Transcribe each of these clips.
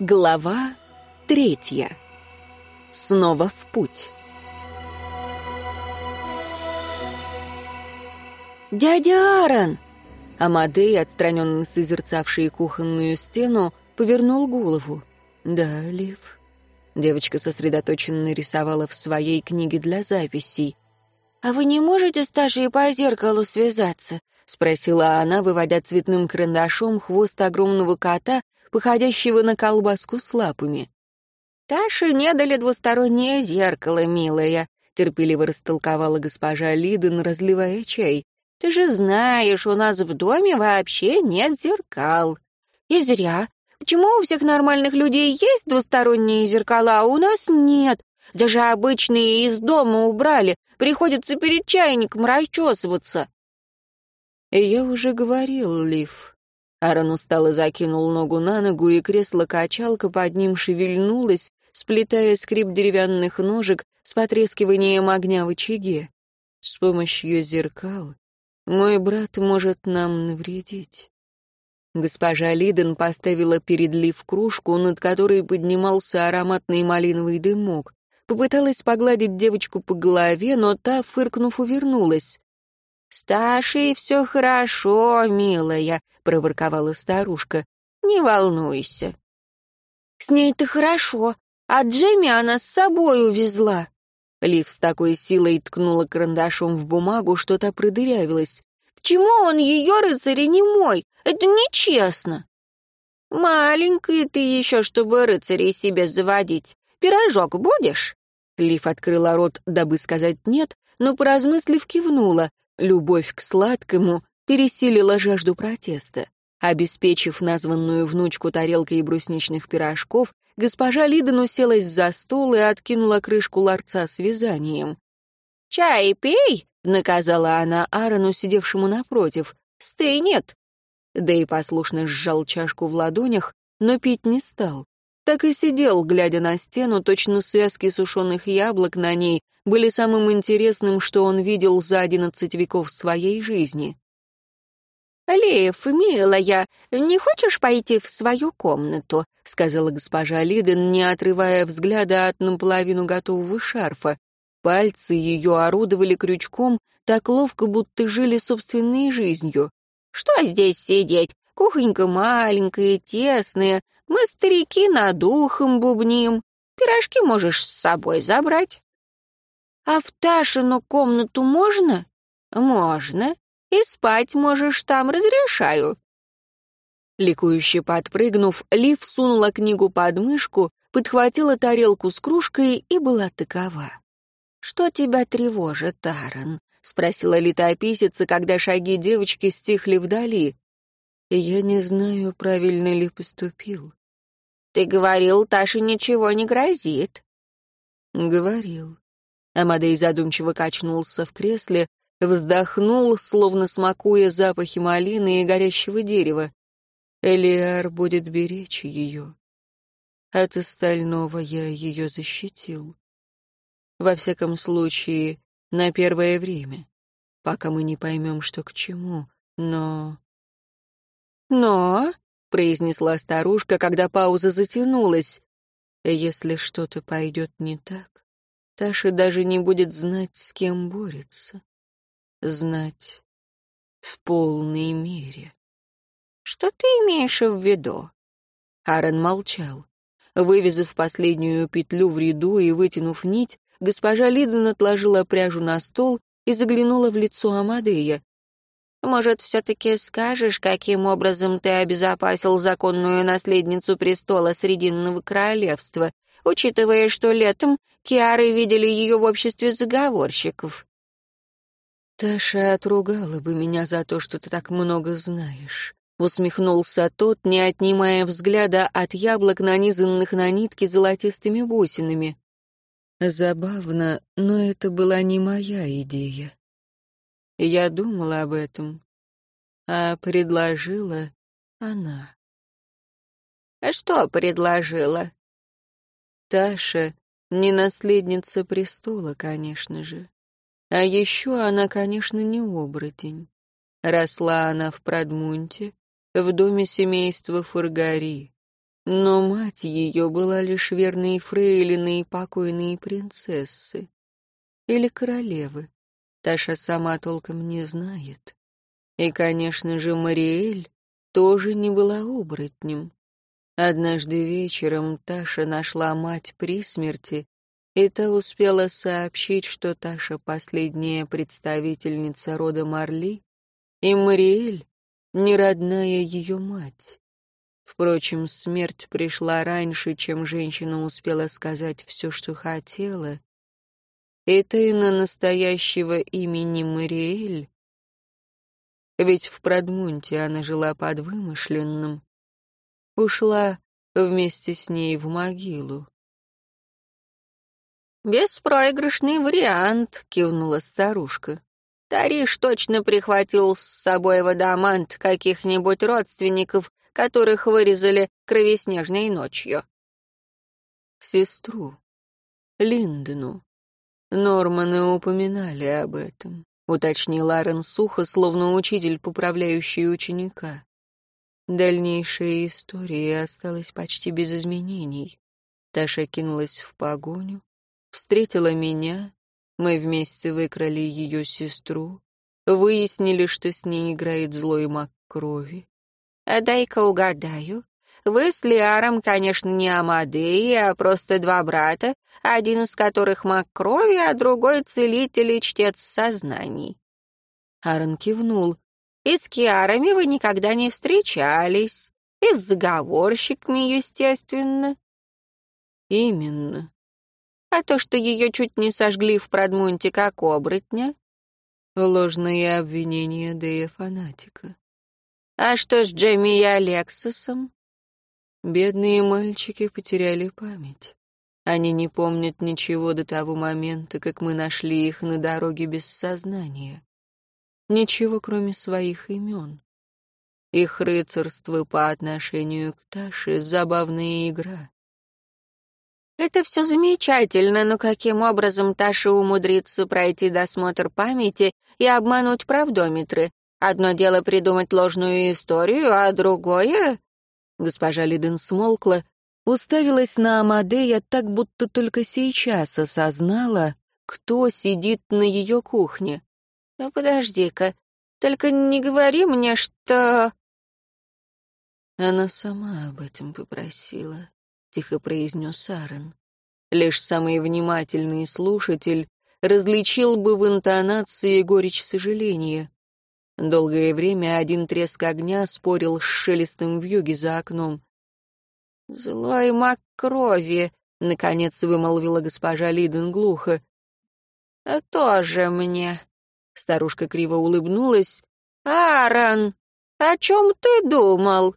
Глава третья. Снова в путь. «Дядя Аарон!» Амадей, отстраненно созерцавший кухонную стену, повернул голову. «Да, Лив». Девочка сосредоточенно рисовала в своей книге для записей. «А вы не можете с Ташей по зеркалу связаться?» — спросила она, выводя цветным карандашом хвост огромного кота, походящего на колбаску с лапами. «Таше не дали двустороннее зеркало, милая», — терпеливо растолковала госпожа Лиден, разливая чай. «Ты же знаешь, у нас в доме вообще нет зеркал». «И зря. Почему у всех нормальных людей есть двусторонние зеркала, а у нас нет? Даже обычные из дома убрали. Приходится перед чайником расчесываться». «Я уже говорил, Лив». Аарон устало закинул ногу на ногу, и кресло-качалка под ним шевельнулось, сплетая скрип деревянных ножек с потрескиванием огня в очаге. С помощью зеркал мой брат может нам навредить. Госпожа Лиден поставила перед Лив кружку, над которой поднимался ароматный малиновый дымок. Попыталась погладить девочку по голове, но та, фыркнув, увернулась. «С все хорошо, милая», — проворковала старушка. «Не волнуйся». «С ней-то хорошо, а Джемми она с собой увезла». Лив с такой силой ткнула карандашом в бумагу, что та продырявилась. «Почему он ее, рыцарь, не мой? Это нечестно». «Маленькая ты еще, чтобы рыцарей себе заводить. Пирожок будешь?» Лив открыла рот, дабы сказать «нет», но, поразмыслив, кивнула. Любовь к сладкому пересилила жажду протеста. Обеспечив названную внучку тарелкой брусничных пирожков, госпожа Лиден уселась за стол и откинула крышку ларца с вязанием. «Чай пей!» — наказала она Аарону, сидевшему напротив. «Стынет!» Да и послушно сжал чашку в ладонях, но пить не стал. Так и сидел, глядя на стену, точно связки сушеных яблок на ней были самым интересным, что он видел за одиннадцать веков своей жизни. «Лев, милая, не хочешь пойти в свою комнату?» — сказала госпожа Лиден, не отрывая взгляда от наполовину готового шарфа. Пальцы ее орудовали крючком так ловко, будто жили собственной жизнью. «Что здесь сидеть? Кухонька маленькая, тесная, мы, старики, над ухом бубним. Пирожки можешь с собой забрать». «А в Ташину комнату можно?» «Можно. И спать можешь там, разрешаю». Ликующе подпрыгнув, Лив сунула книгу под мышку, подхватила тарелку с кружкой и была такова. «Что тебя тревожит, Таран?» — спросила летописица, когда шаги девочки стихли вдали. «Я не знаю, правильно ли поступил. «Ты говорил, Таше ничего не грозит». «Говорил». Амадей задумчиво качнулся в кресле, вздохнул, словно смакуя запахи малины и горящего дерева. Элиар будет беречь ее. От остального я ее защитил. Во всяком случае, на первое время, пока мы не поймем, что к чему, но... Но произнесла старушка, когда пауза затянулась. Если что-то пойдет не так, Таша даже не будет знать, с кем борется. Знать в полной мере. Что ты имеешь в виду? Аарон молчал. Вывезав последнюю петлю в ряду и вытянув нить, госпожа Лиден отложила пряжу на стол и заглянула в лицо Амадея. Может, все-таки скажешь, каким образом ты обезопасил законную наследницу престола Срединного королевства, учитывая, что летом Киары видели ее в обществе заговорщиков?» «Таша отругала бы меня за то, что ты так много знаешь», — усмехнулся тот, не отнимая взгляда от яблок, нанизанных на нитки золотистыми бусинами. «Забавно, но это была не моя идея. Я думала об этом, а предложила она. А что предложила? Таша не наследница престола, конечно же. А еще она, конечно, не оборотень. Росла она в Прадмунте, в доме семейства Фургари. Но мать ее была лишь верной фрейлиной и покойной принцессы. Или королевы. Таша сама толком не знает. И, конечно же, Мариэль тоже не была оборотнем. Однажды вечером Таша нашла мать при смерти, и та успела сообщить, что Таша — последняя представительница рода Марли, и Мариэль — не родная ее мать. Впрочем, смерть пришла раньше, чем женщина успела сказать все, что хотела, и тайна настоящего имени Мариэль, ведь в Продмунте она жила под вымышленным, ушла вместе с ней в могилу. «Беспроигрышный вариант», — кивнула старушка. «Тариш точно прихватил с собой водомант каких-нибудь родственников, которых вырезали кровеснежной ночью». «Сестру. Линдену. Норманы упоминали об этом», — уточнил Аарон сухо, словно учитель, поправляющий ученика. Дальнейшая история осталась почти без изменений. Таша кинулась в погоню, встретила меня, мы вместе выкрали ее сестру, выяснили, что с ней играет злой маг крови. А дай-ка угадаю. Вы с Лиаром, конечно, не Амадеи, а просто два брата, один из которых маг крови, а другой целитель и чтец сознаний. Аарон кивнул. И с Киарами вы никогда не встречались. И с заговорщиками, естественно. Именно. А то, что ее чуть не сожгли в Продмунте как оборотня? Ложные обвинения Дея фанатика. А что с Джемми и Алексосом? Бедные мальчики потеряли память. Они не помнят ничего до того момента, как мы нашли их на дороге без сознания. Ничего, кроме своих имен. Их рыцарство по отношению к Таше — забавная игра. Это все замечательно, но каким образом Таша умудрится пройти досмотр памяти и обмануть правдометры? Одно дело придумать ложную историю, а другое... Госпожа Лиден смолкла, уставилась на Амадея так, будто только сейчас осознала, кто сидит на ее кухне. «Ну, подожди-ка, только не говори мне, что...» Она сама об этом попросила тихо произнес Аарон. Лишь самый внимательный слушатель различил бы в интонации горечь сожаления. Долгое время один треск огня спорил с шелестом вьюги за окном. «Злой маг крови», — наконец вымолвила госпожа Лиден глухо. «А «Тоже мне». Старушка криво улыбнулась. «Аарон, о чем ты думал?»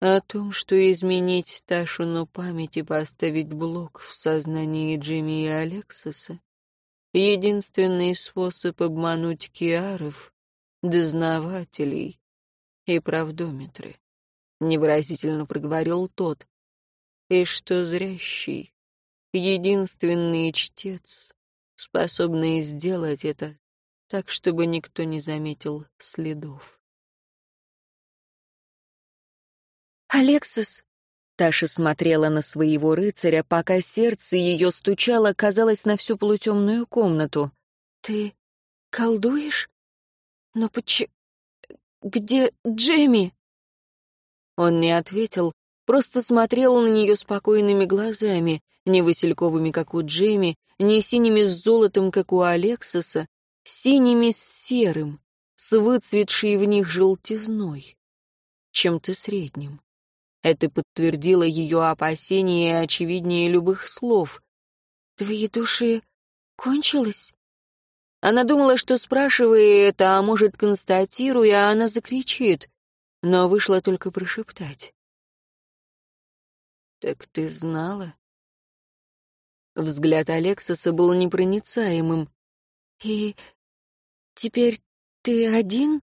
О том, что изменить Ташину память и поставить блок в сознании Джимми и Алексоса — единственный способ обмануть Киаров, дознавателей и правдометры. Невыразительно проговорил тот. И что зрящий, единственный чтец, способный сделать это так, чтобы никто не заметил следов. «Алексис!» Таша смотрела на своего рыцаря, пока сердце ее стучало, казалось, на всю полутемную комнату. «Ты колдуешь? Но почему... Где Джемми?» Он не ответил, просто смотрел на нее спокойными глазами, не васильковыми, как у Джемми, не синими с золотом, как у Алексиса, синими с серым, с выцветшей в них желтизной, чем-то средним. Это подтвердило ее опасения и очевиднее любых слов. «Твои души кончилось?» Она думала, что, спрашивая это, а может, констатируя, она закричит, но вышло только прошептать. «Так ты знала?» Взгляд Алексоса был непроницаемым. «И теперь ты один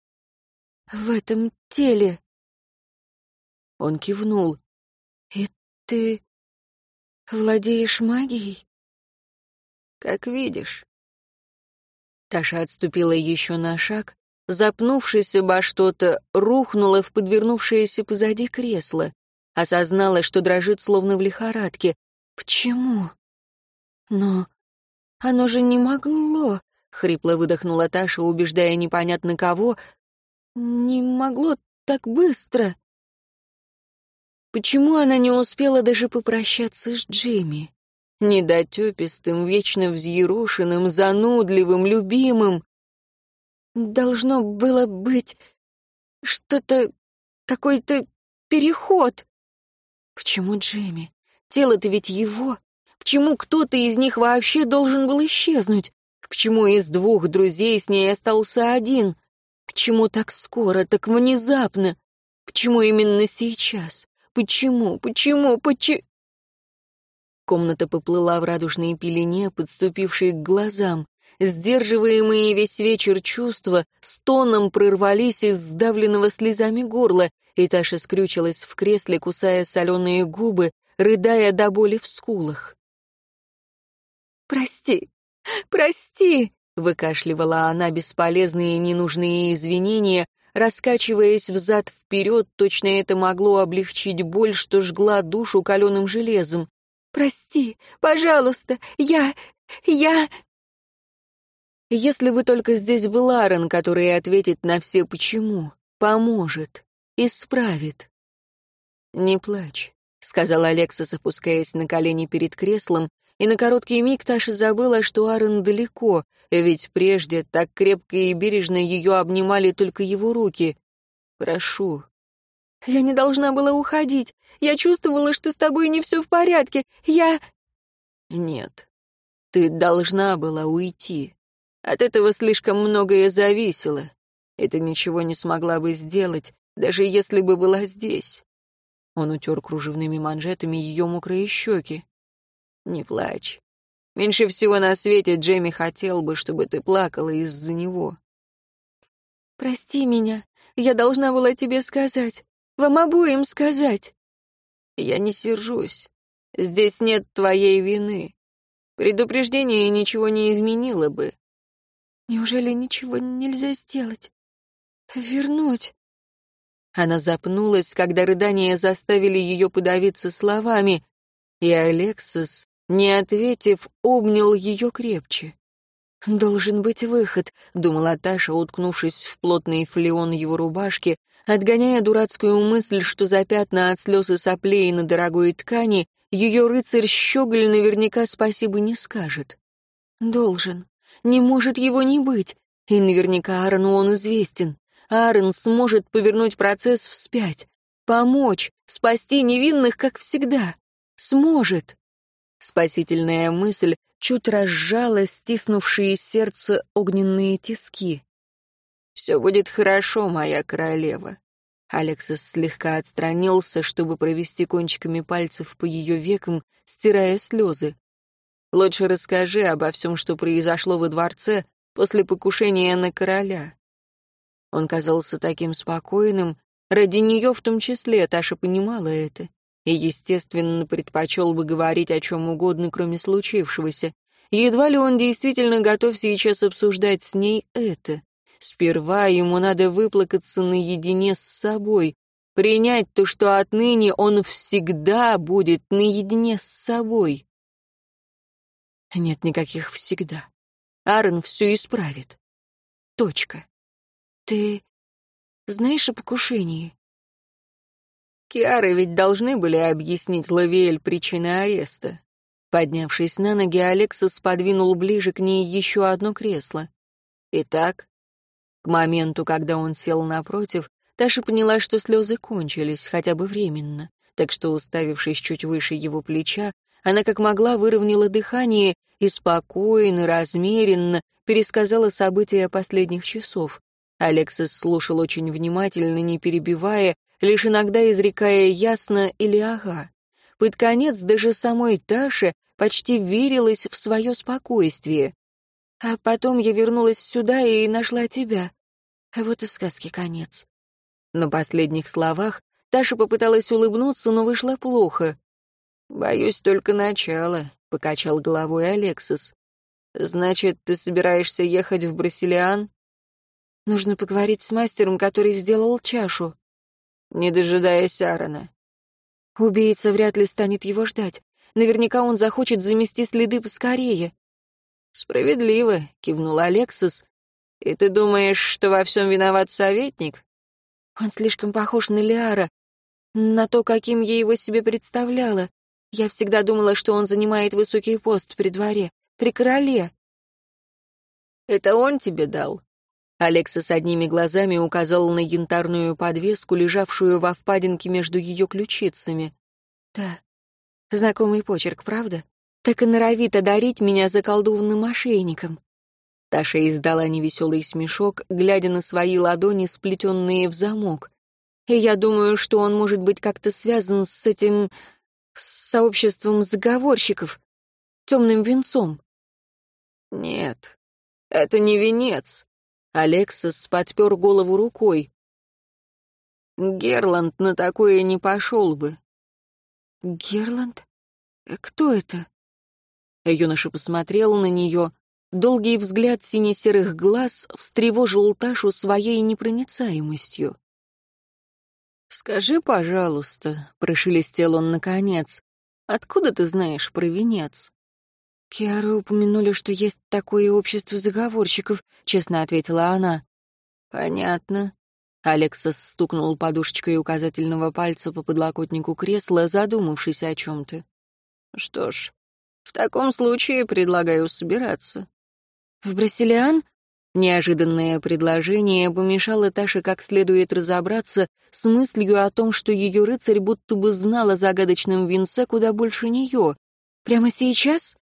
в этом теле?» Он кивнул. «И ты владеешь магией?» «Как видишь». Таша отступила еще на шаг, запнувшись обо что-то, рухнула в подвернувшееся позади кресло. Осознала, что дрожит, словно в лихорадке. «Почему?» «Но оно же не могло», — хрипло выдохнула Таша, убеждая непонятно кого. «Не могло так быстро». Почему она не успела даже попрощаться с Джимми? Недотепистым, вечно взъерошенным, занудливым, любимым. Должно было быть что-то, какой-то переход. Почему Джимми? Тело-то ведь его. Почему кто-то из них вообще должен был исчезнуть? Почему из двух друзей с ней остался один? Почему так скоро, так внезапно? Почему именно сейчас? Почему, почему, почему? Комната поплыла в радужной пелене, подступившей к глазам. Сдерживаемые весь вечер чувства стоном прорвались из сдавленного слезами горла, и Таша скрючилась в кресле, кусая соленые губы, рыдая до боли в скулах. «Прости, прости!» — выкашливала она бесполезные ненужные извинения, раскачиваясь взад-вперед, точно это могло облегчить боль, что жгла душу каленым железом. «Прости, пожалуйста, я... я...» Если бы только здесь был Аарон, который ответит на все «почему», поможет, исправит. «Не плачь», — сказал Алексас, опускаясь на колени перед креслом, и на короткий миг Таша забыла, что Аарон далеко, ведь прежде так крепко и бережно ее обнимали только его руки. «Прошу». «Я не должна была уходить. Я чувствовала, что с тобой не все в порядке. Я...» «Нет, ты должна была уйти. От этого слишком многое зависело. И ты ничего не смогла бы сделать, даже если бы была здесь». Он утер кружевными манжетами ее мокрые щеки. «Не плачь. Меньше всего на свете Джейми хотел бы, чтобы ты плакала из-за него». «Прости меня. Я должна была тебе сказать. Вам обоим сказать». «Я не сержусь. Здесь нет твоей вины. Предупреждение ничего не изменило бы. Неужели ничего нельзя сделать? Вернуть? Она запнулась, когда рыдания заставили ее подавиться словами, и Алексис, не ответив, обнял ее крепче. «Должен быть выход», — думала Таша, уткнувшись в плотный флеон его рубашки, отгоняя дурацкую мысль, что за пятна от слез и соплей на дорогой ткани ее рыцарь Щеголь наверняка спасибо не скажет. «Должен. Не может его не быть. И наверняка Аарону он известен. Аарон сможет повернуть процесс вспять, помочь, спасти невинных, как всегда. Сможет. Спасительная мысль чуть разжала стиснувшие сердце огненные тиски. «Все будет хорошо, моя королева». Алексис слегка отстранился, чтобы провести кончиками пальцев по ее векам, стирая слезы. Лучше расскажи обо всем, что произошло во дворце после покушения на короля». Он казался таким спокойным, ради нее в том числе, Таша понимала это, и, естественно, предпочел бы говорить о чем угодно, кроме случившегося. Едва ли он действительно готов сейчас обсуждать с ней это. Сперва ему надо выплакаться наедине с собой, принять то, что отныне он всегда будет наедине с собой. Нет никаких всегда. Аарон все исправит. Точка. Ты знаешь о покушении? Киары ведь должны были объяснить Лавиэль причины ареста. Поднявшись на ноги, Алексас подвинул ближе к ней еще одно кресло. Итак, к моменту, когда он сел напротив, Таша поняла, что слезы кончились, хотя бы временно, так что, уставившись чуть выше его плеча, она как могла выровняла дыхание и спокойно, размеренно пересказала события последних часов. Алексис слушал очень внимательно, не перебивая, лишь иногда изрекая ясно или ага. Под конец даже самой Таше почти верилась в свое спокойствие. А потом я вернулась сюда и нашла тебя. Вот и сказки конец. На последних словах Таша попыталась улыбнуться, но вышло плохо. «Боюсь, только начало», — покачал головой Алексис. «Значит, ты собираешься ехать в Брасилиан?» «Нужно поговорить с мастером, который сделал чашу». «Не дожидаясь Аарона». Убийца вряд ли станет его ждать. Наверняка он захочет замести следы поскорее. «Справедливо», — кивнул Алексис. «И ты думаешь, что во всем виноват советник?» «Он слишком похож на Лиара, на то, каким я его себе представляла. Я всегда думала, что он занимает высокий пост при дворе, при короле». «Это он тебе дал?» Алекса с одними глазами указал на янтарную подвеску, лежавшую во впадинке между ее ключицами. «Да, знакомый почерк, правда? Так и норовит одарить меня заколдованным мошенником». Таша издала невеселый смешок, глядя на свои ладони, сплетенные в замок. «И я думаю, что он может быть как-то связан с этим... с сообществом заговорщиков, темным венцом». «Нет, это не венец», Алексас подпер голову рукой. Герланд на такое не пошел бы. Герланд? Э, кто это? Юноша посмотрел на нее. Долгий взгляд сине-серых глаз встревожил Ташу своей непроницаемостью. «Скажи, пожалуйста», — прошелестел он наконец, — «откуда ты знаешь про венец?» «Киары упомянули, что есть такое общество заговорщиков», — честно ответила она. «Понятно». Алексас стукнул подушечкой указательного пальца по подлокотнику кресла, задумавшись о чем-то. «Что ж, в таком случае предлагаю собираться». «В Брасилиан?» Неожиданное предложение помешало Таше как следует разобраться с мыслью о том, что ее рыцарь будто бы знал о загадочном венце куда больше нее. «Прямо сейчас?»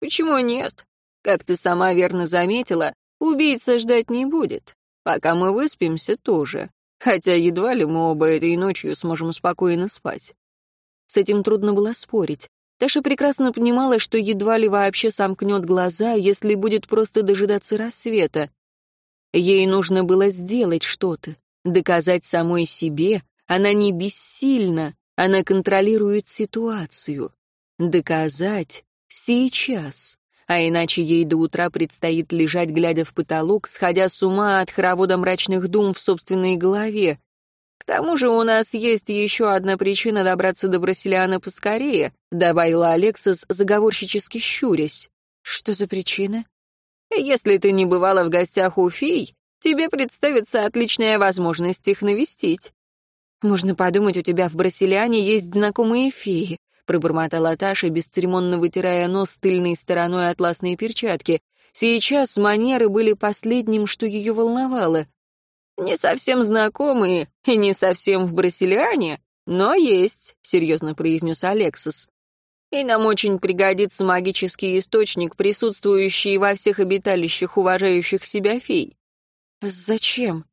Почему нет? Как ты сама верно заметила, убийца ждать не будет. Пока мы выспимся, тоже. Хотя едва ли мы оба этой ночью сможем спокойно спать. С этим трудно было спорить. Таша прекрасно понимала, что едва ли вообще сомкнет глаза, если будет просто дожидаться рассвета. Ей нужно было сделать что-то, доказать самой себе, она не бессильна, она контролирует ситуацию. Доказать, Сейчас. А иначе ей до утра предстоит лежать, глядя в потолок, сходя с ума от хоровода мрачных дум в собственной голове. К тому же у нас есть еще одна причина добраться до Брасилиана поскорее, добавила Алексас, заговорщически щурясь. Что за причина? Если ты не бывала в гостях у фей, тебе представится отличная возможность их навестить. Можно подумать, у тебя в Брасилиане есть знакомые феи пробормотала Таша, бесцеремонно вытирая нос тыльной стороной атласной перчатки. Сейчас манеры были последним, что ее волновало. «Не совсем знакомые и не совсем в Брасилиане, но есть», — серьезно произнес Алексис. «И нам очень пригодится магический источник, присутствующий во всех обиталищах уважающих себя фей». «Зачем?»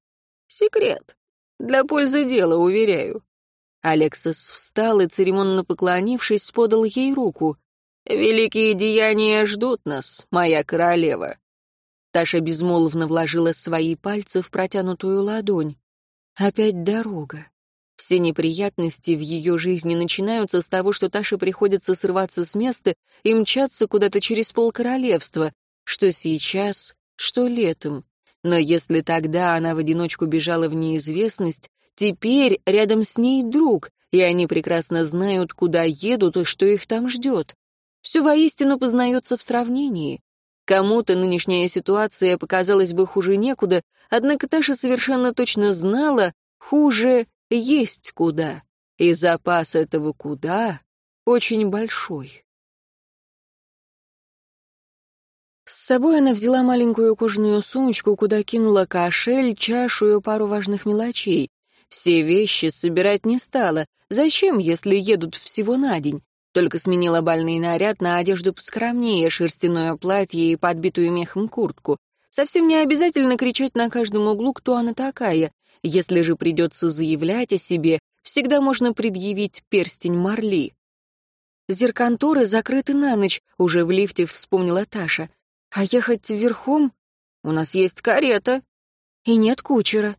«Секрет. Для пользы дела, уверяю. Алексас встал и, церемонно поклонившись, подал ей руку. «Великие деяния ждут нас, моя королева». Таша безмолвно вложила свои пальцы в протянутую ладонь. Опять дорога. Все неприятности в ее жизни начинаются с того, что Таше приходится срываться с места и мчаться куда-то через полкоролевства, что сейчас, что летом. Но если тогда она в одиночку бежала в неизвестность, Теперь рядом с ней друг, и они прекрасно знают, куда едут и что их там ждет. Все воистину познается в сравнении. Кому-то нынешняя ситуация показалась бы хуже некуда, однако Таша совершенно точно знала, хуже есть куда, и запас этого куда очень большой. С собой она взяла маленькую кожаную сумочку, куда кинула кошель, чашу и пару важных мелочей. Все вещи собирать не стала. Зачем, если едут всего на день? Только сменила бальный наряд на одежду поскромнее, шерстяное платье и подбитую мехом куртку. Совсем не обязательно кричать на каждом углу, кто она такая. Если же придется заявлять о себе, всегда можно предъявить перстень Марли. Зеркантуры закрыты на ночь, уже в лифте вспомнила Таша. А ехать верхом? У нас есть карета. И нет кучера.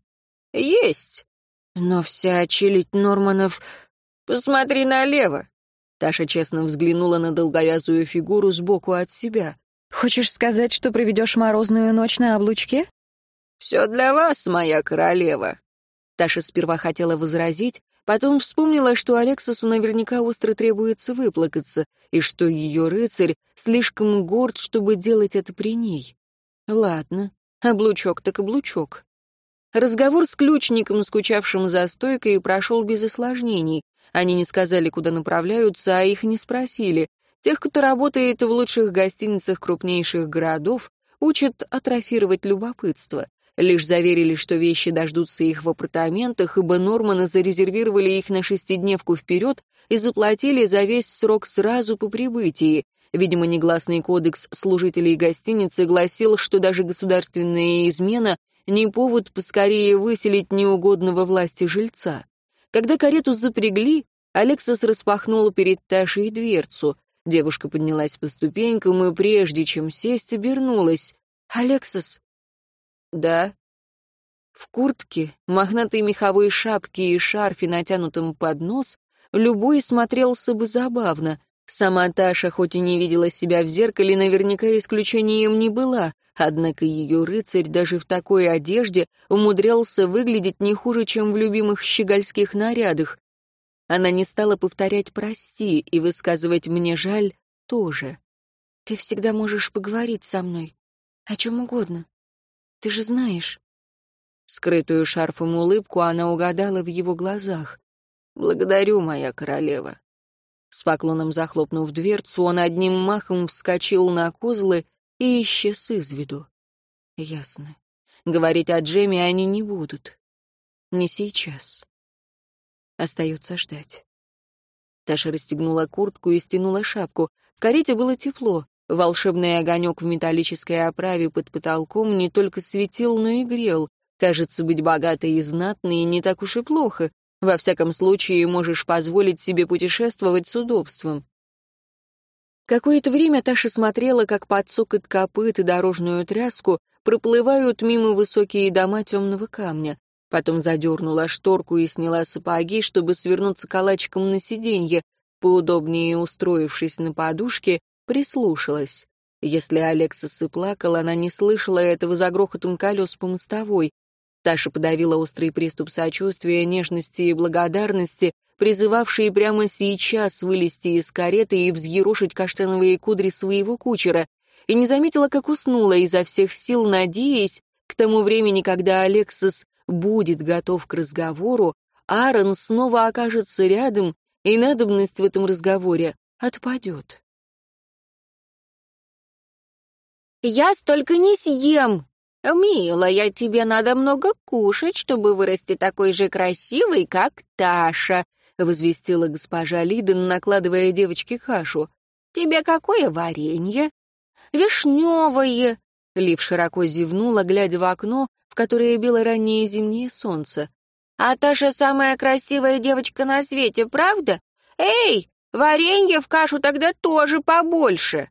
Есть. Но вся челядь Норманов... «Посмотри налево!» Таша честно взглянула на долговязую фигуру сбоку от себя. «Хочешь сказать, что проведешь морозную ночь на облучке?» «Все для вас, моя королева!» Таша сперва хотела возразить, Потом вспомнила, что Алексасу наверняка остро требуется выплакаться, и что ее рыцарь слишком горд, чтобы делать это при ней. Ладно, облучок так облучок. Разговор с ключником, скучавшим за стойкой, прошел без осложнений. Они не сказали, куда направляются, а их не спросили. Тех, кто работает в лучших гостиницах крупнейших городов, учат атрофировать любопытство. Лишь заверили, что вещи дождутся их в апартаментах, ибо Норманы зарезервировали их на шестидневку вперед и заплатили за весь срок сразу по прибытии. Видимо, негласный кодекс служителей гостиницы гласил, что даже государственная измена не повод поскорее выселить неугодного власти жильца. Когда карету запрягли, Алексас распахнул перед Ташей дверцу. Девушка поднялась по ступенькам и, прежде чем сесть, обернулась. «Алексас, «Да». В куртке, мохнатой меховой шапке и шарфе, натянутом под нос, любой смотрелся бы забавно. Сама Таша, хоть и не видела себя в зеркале, наверняка исключением не была, однако ее рыцарь даже в такой одежде умудрялся выглядеть не хуже, чем в любимых щегольских нарядах. Она не стала повторять «прости» и высказывать «мне жаль» тоже. «Ты всегда можешь поговорить со мной. О чем угодно. Ты же знаешь». Скрытую шарфом улыбку она угадала в его глазах. «Благодарю, моя королева». С поклоном захлопнув дверцу, он одним махом вскочил на козлы и исчез из виду. Ясно. Говорить о Джеме они не будут. Не сейчас. Остается ждать. Таша расстегнула куртку и стянула шапку. В карете было тепло. Волшебный огонек в металлической оправе под потолком не только светил, но и грел. Кажется, быть богатой и знатной не так уж и плохо. Во всяком случае, можешь позволить себе путешествовать с удобством. Какое-то время Таша смотрела, как под цокот копыт и дорожную тряску проплывают мимо высокие дома темного камня. Потом задернула шторку и сняла сапоги, чтобы свернуться калачиком на сиденье, поудобнее устроившись на подушке Прислушалась. Если Алексас и плакал, она не слышала этого за грохотом колес по мостовой. Таша подавила острый приступ сочувствия, нежности и благодарности, призывавшие прямо сейчас вылезти из кареты и взъерошить каштановые кудри своего кучера, и не заметила, как уснула изо всех сил, надеясь, к тому времени, когда Алексас будет готов к разговору, Аарон снова окажется рядом, и надобность в этом разговоре отпадет. Я столько не съем. Милая, тебе надо много кушать, чтобы вырасти такой же красивой, как Таша, возвестила госпожа Лиден, накладывая девочке кашу. Тебе какое варенье? Вишневое. Лив широко зевнула, глядя в окно, в которое било раннее зимнее солнце. «А Таша самая красивая девочка на свете, правда? Эй, варенье в кашу тогда тоже побольше!»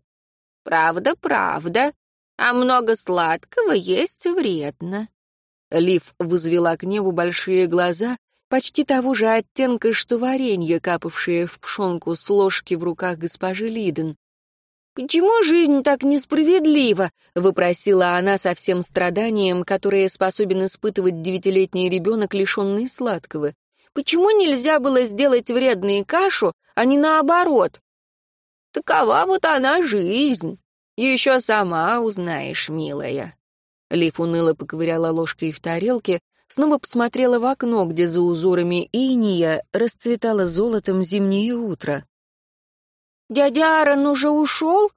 «Правда, правда. А много сладкого есть вредно». Лив возвела к небу большие глаза, почти того же оттенка, что варенье, капавшее в пшенку с ложки в руках госпожи Лиден. «Почему жизнь так несправедлива?» — выпросила она со всем страданием, которое способен испытывать девятилетний ребенок, лишенный сладкого. «Почему нельзя было сделать вредную кашу, а не наоборот? Такова вот она жизнь. Еще сама узнаешь, милая». Лив уныло поковыряла ложкой в тарелке, снова посмотрела в окно, где за узорами иния расцветало золотом зимнее утро. «Дядя Аарон уже ушел?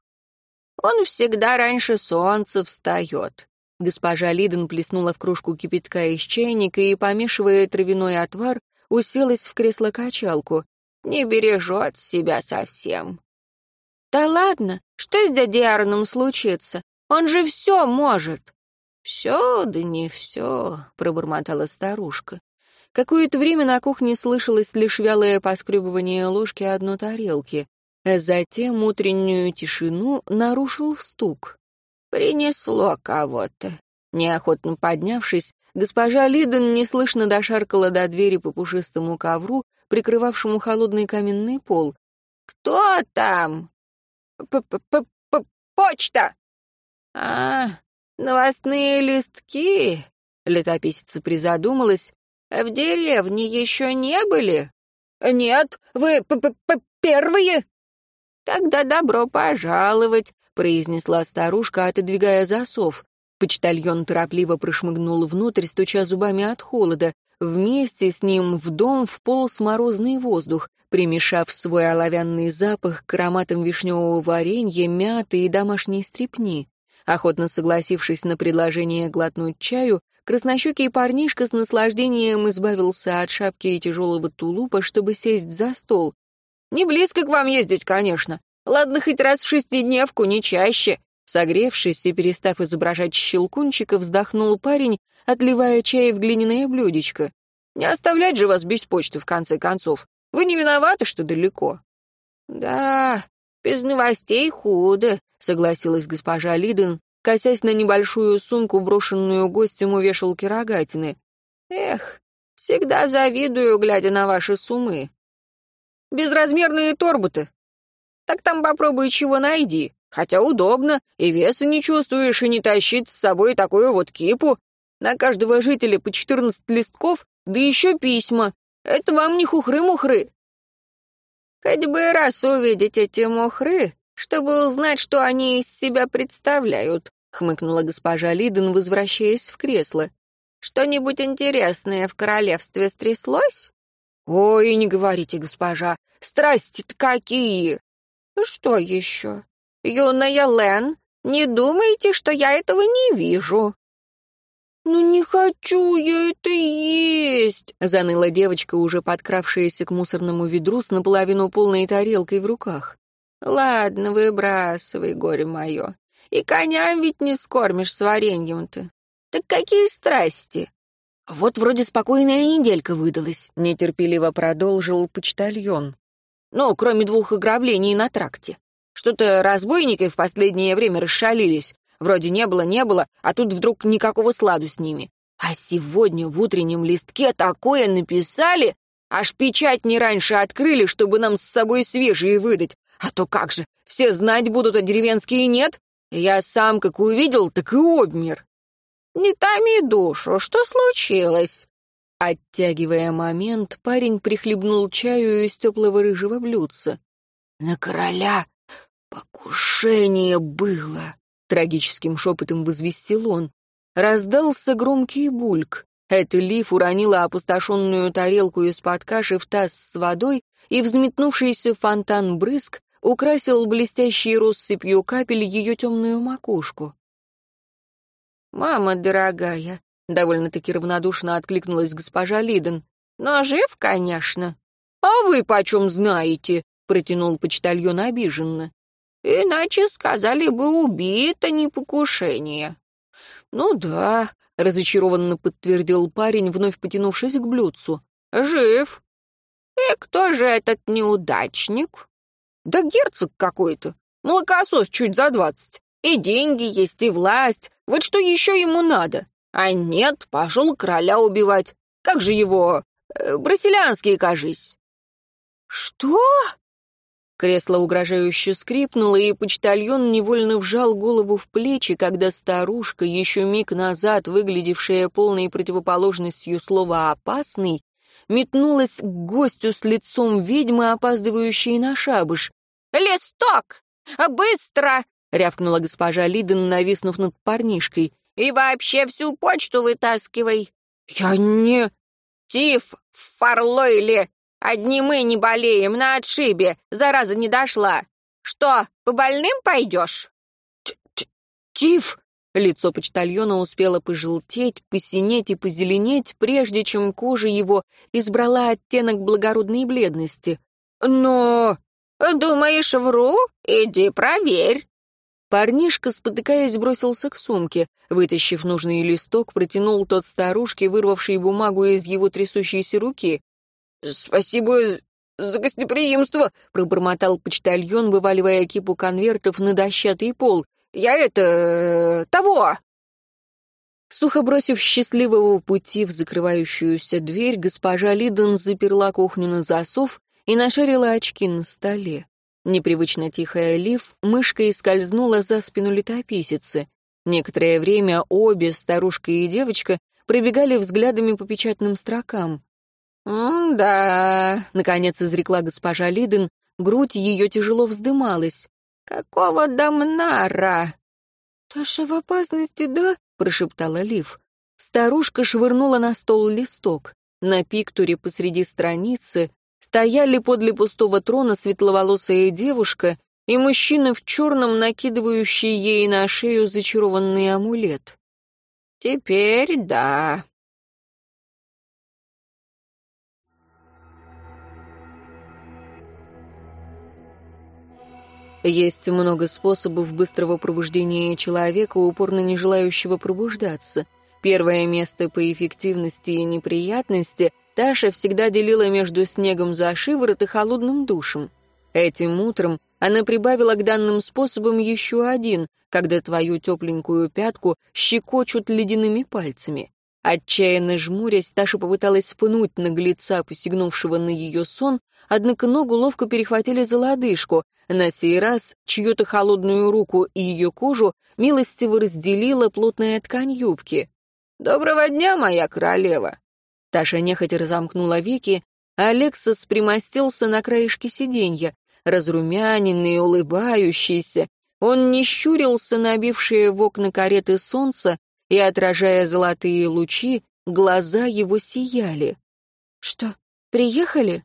Он всегда раньше солнца встает». Госпожа Лиден плеснула в кружку кипятка из чайника и, помешивая травяной отвар, уселась в кресло-качалку. «Не бережет себя совсем. «Да ладно, что с дядей Аароном случится? Он же все может!» «Все, да не все», — пробормотала старушка. Какое-то время на кухне слышалось лишь вялое поскребывание ложки одной тарелки. Затем утреннюю тишину нарушил стук. «Принесло кого-то». Неохотно поднявшись, госпожа Лиден неслышно дошаркала до двери по пушистому ковру, прикрывавшему холодный каменный пол. «Кто там?» П -п -п «Почта!» «А, новостные листки?» Летописица призадумалась. в деревне еще не были?» «Нет, вы п -п -п первые!» «Тогда добро пожаловать», — произнесла старушка, отодвигая засов. Почтальон торопливо прошмыгнул внутрь, стуча зубами от холода. Вместе с ним в дом вполз морозный воздух, примешав свой оловянный запах к ароматам вишневого варенья, мяты и домашней стрепни. Охотно согласившись на предложение глотнуть чаю, краснощекий парнишка с наслаждением избавился от шапки и тяжелого тулупа, чтобы сесть за стол. «Не близко к вам ездить, конечно. Ладно, хоть раз в шестидневку, не чаще». Согревшись и перестав изображать щелкунчика, вздохнул парень, отливая чай в глиняное блюдечко. «Не оставлять же вас без почты, в конце концов. Вы не виноваты, что далеко?» «Да, без новостей худо», — согласилась госпожа Лиден, косясь на небольшую сумку, брошенную гостем у вешалки рогатины. «Эх, всегда завидую, глядя на ваши сумы. Безразмерные торбы-то. Так там попробуй чего найди. Хотя удобно, и веса не чувствуешь, и не тащить с собой такую вот кипу. На каждого жителя по четырнадцать листков, да еще письма. Это вам не хухры-мухры. Хоть бы раз увидеть эти мухры, чтобы узнать, что они из себя представляют, хмыкнула госпожа Лиден, возвращаясь в кресло. Что-нибудь интересное в королевстве стряслось? Ой, не говорите, госпожа, страсти-то какие! Что еще? Юная Лен, не думайте, что я этого не вижу. «Ну не хочу я это есть!» — заныла девочка, уже подкравшаяся к мусорному ведру с наполовину полной тарелкой в руках. «Ладно, выбрасывай, горе мое. И коням ведь не скормишь с вареньем-то. Так какие страсти?» «Вот вроде спокойная неделька выдалась», — нетерпеливо продолжил почтальон. «Ну, кроме двух ограблений на тракте. Что-то разбойники в последнее время расшалились. Вроде не было, не было, а тут вдруг никакого сладу с ними. А сегодня в утреннем листке такое написали, аж печать не раньше открыли, чтобы нам с собой свежие выдать. А то как же, все знать будут, а деревенские нет? Я сам как увидел, так и обмер. Не томи душу, что случилось? Оттягивая момент, парень прихлебнул чаю из теплого рыжего блюдца. На короля покушение было трагическим шепотом возвестил он. Раздался громкий бульк. Эта Лив уронила опустошенную тарелку из-под каши в таз с водой, и взметнувшийся фонтан брызг украсил блестящей россыпью капель ее темную макушку. «Мама дорогая», — довольно-таки равнодушно откликнулась госпожа Лиден, — «но жив, конечно». «А вы почем знаете?» — протянул почтальон обиженно. Иначе сказали бы убит, а не покушение. Ну да, разочарованно подтвердил парень, вновь потянувшись к блюдцу. Жив. И кто же этот неудачник? Да герцог какой-то. Молокосос чуть за двадцать. И деньги есть, и власть. Вот что еще ему надо? А нет, пошел короля убивать. Как же его... Э, брасилианский, кажись. Что? Кресло угрожающе скрипнуло, и почтальон невольно вжал голову в плечи, когда старушка, еще миг назад выглядевшая полной противоположностью слова «опасный», метнулась к гостю с лицом ведьмы, опаздывающей на шабыш. «Листок! Быстро!» — рявкнула госпожа Лиден, нависнув над парнишкой. «И вообще всю почту вытаскивай!» «Я не...» «Тиф в Фарлойле! Одни мы не болеем, на отшибе, зараза не дошла. Что, по больным пойдешь?» «Тиф!» Лицо почтальона успело пожелтеть, посинеть и позеленеть, прежде чем кожа его избрала оттенок благородной бледности. «Но...» «Думаешь, вру? Иди проверь!» Парнишка, спотыкаясь, бросился к сумке. Вытащив нужный листок, протянул тот старушке, вырвавший бумагу из его трясущейся руки. «Спасибо за гостеприимство», — пробормотал почтальон, вываливая кипу конвертов на дощатый пол. «Я это... того!» Сухо бросив счастливого пути в закрывающуюся дверь, госпожа Лидон заперла кухню на засов и нашарила очки на столе. Непривычно тихая Лив мышкой скользнула за спину летописицы. Некоторое время обе, старушка и девочка, пробегали взглядами по печатным строкам. «М-да», — наконец изрекла госпожа Лиден, грудь ее тяжело вздымалась. «Какого домнара?» «Таша в опасности, да?» — прошептала Лив. Старушка швырнула на стол листок. На пиктуре посреди страницы стояли подле пустого трона светловолосая девушка и мужчина в черном, накидывающий ей на шею зачарованный амулет. «Теперь да», Есть много способов быстрого пробуждения человека, упорно не желающего пробуждаться. Первое место по эффективности и неприятности Таша всегда делила между снегом за шиворот и холодным душем. Этим утром она прибавила к данным способам еще один, когда твою тепленькую пятку щекочут ледяными пальцами. Отчаянно жмурясь, Таша попыталась пнуть наглеца, посягнувшего на ее сон, однако ногу ловко перехватили за лодыжку. На сей раз чью-то холодную руку и ее кожу милостиво разделила плотная ткань юбки. «Доброго дня, моя королева!» Таша нехотя разомкнула веки, а Алексас примостился на краешке сиденья, разрумяненный, улыбающийся. Он не щурился на обившие в окна кареты солнца, и, отражая золотые лучи, глаза его сияли. «Что, приехали?»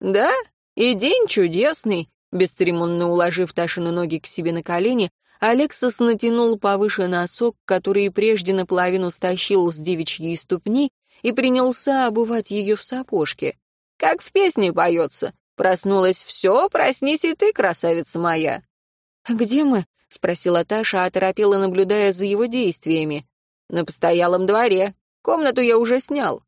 «Да, и день чудесный», — бесцеремонно уложив Ташины ноги к себе на колени, Алексас натянул повыше носок, который прежде наполовину стащил с девичьей ступни, и принялся обувать ее в сапожке. «Как в песне поется. Проснулась все, проснись и ты, красавица моя». «Где мы?» — спросила Таша, оторопела, наблюдая за его действиями. «На постоялом дворе. Комнату я уже снял».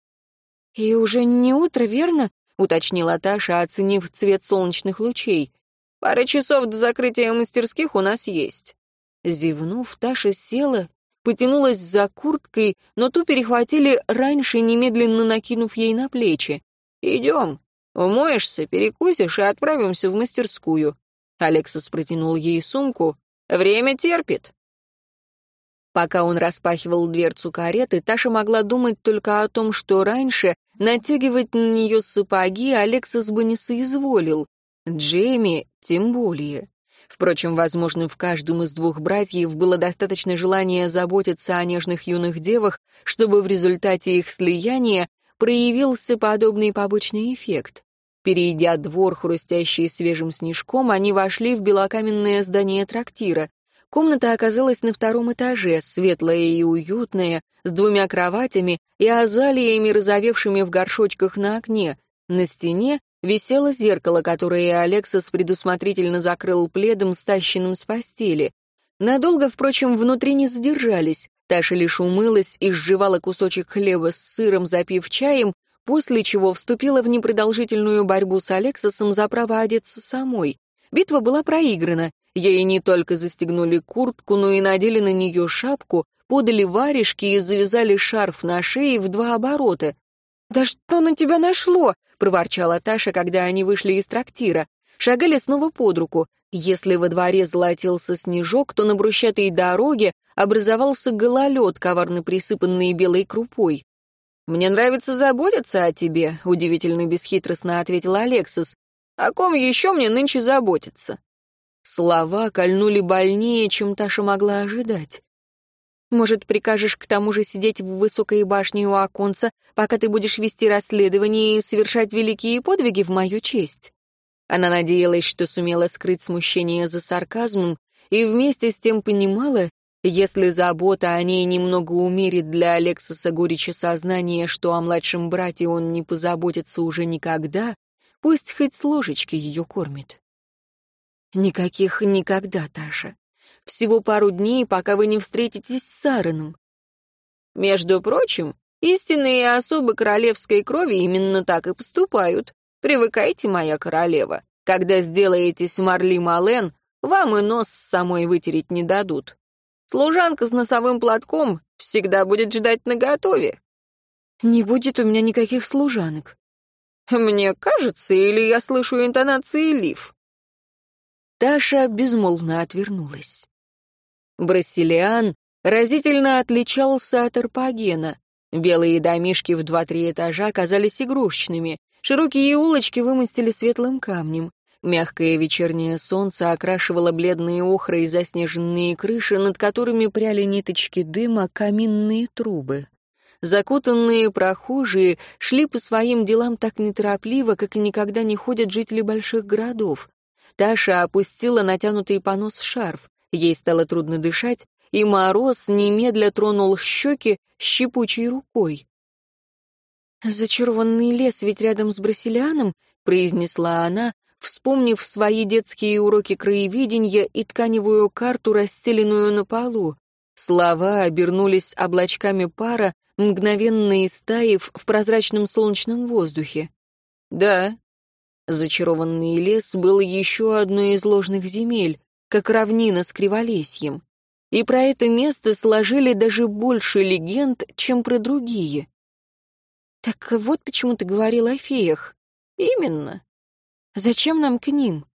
«И уже не утро, верно?» — уточнила Таша, оценив цвет солнечных лучей. «Пара часов до закрытия мастерских у нас есть». Зевнув, Таша села, потянулась за курткой, но ту перехватили раньше, немедленно накинув ей на плечи. «Идем. Умоешься, перекусишь и отправимся в мастерскую». Алексас протянул ей сумку. «Время терпит». Пока он распахивал дверцу кареты, Таша могла думать только о том, что раньше натягивать на нее сапоги Алексас бы не соизволил. Джейми тем более. Впрочем, возможно, в каждом из двух братьев было достаточно желания заботиться о нежных юных девах, чтобы в результате их слияния проявился подобный побочный эффект. Перейдя двор, хрустящий свежим снежком, они вошли в белокаменное здание трактира. Комната оказалась на втором этаже, светлая и уютная, с двумя кроватями и азалиями, разовевшими в горшочках на окне. На стене висело зеркало, которое Алексас предусмотрительно закрыл пледом, стащенным с постели. Надолго, впрочем, внутри не задержались. Таша лишь умылась и сживала кусочек хлеба с сыром, запив чаем, после чего вступила в непродолжительную борьбу с Алексосом за право одеться самой. Битва была проиграна, Ей не только застегнули куртку, но и надели на нее шапку, подали варежки и завязали шарф на шее в два оборота. «Да что на тебя нашло?» — проворчала Таша, когда они вышли из трактира. Шагали снова под руку. Если во дворе золотился снежок, то на брусчатой дороге образовался гололед, коварно присыпанный белой крупой. «Мне нравится заботиться о тебе», — удивительно бесхитростно ответил Алексис. «О ком еще мне нынче заботиться?» Слова кольнули больнее, чем Таша могла ожидать. «Может, прикажешь к тому же сидеть в высокой башне у оконца, пока ты будешь вести расследование и совершать великие подвиги в мою честь?» Она надеялась, что сумела скрыть смущение за сарказмом, и вместе с тем понимала, если забота о ней немного умерит для Алексаса горечи сознания, что о младшем брате он не позаботится уже никогда, пусть хоть с ложечки ее кормит. Никаких никогда, Таша. Всего пару дней, пока вы не встретитесь с Сараном. Между прочим, истинные особы королевской крови именно так и поступают. Привыкайте, моя королева. Когда сделаетесь Марли Мален, вам и нос самой вытереть не дадут. Служанка с носовым платком всегда будет ждать наготове. Не будет у меня никаких служанок. Мне кажется, или я слышу интонации лиф. Таша безмолвно отвернулась. Брасилиан разительно отличался от Арпагена. Белые домишки в два-три этажа казались игрушечными. Широкие улочки вымостили светлым камнем. Мягкое вечернее солнце окрашивало бледные охры и заснеженные крыши, над которыми пряли ниточки дыма каминные трубы. Закутанные прохожие шли по своим делам так неторопливо, как и никогда не ходят жители больших городов. Таша опустила натянутый понос шарф. Ей стало трудно дышать, и мороз немедля тронул щеки щипучей рукой. «Зачарованный лес ведь рядом с Брасилианом», — произнесла она, вспомнив свои детские уроки краеведения и тканевую карту, расстеленную на полу. Слова обернулись облачками пара, мгновенно истаив в прозрачном солнечном воздухе. «Да». Зачарованный лес был еще одной из ложных земель, как равнина с криволесьем. И про это место сложили даже больше легенд, чем про другие. «Так вот почему ты говорил о феях». «Именно. Зачем нам к ним?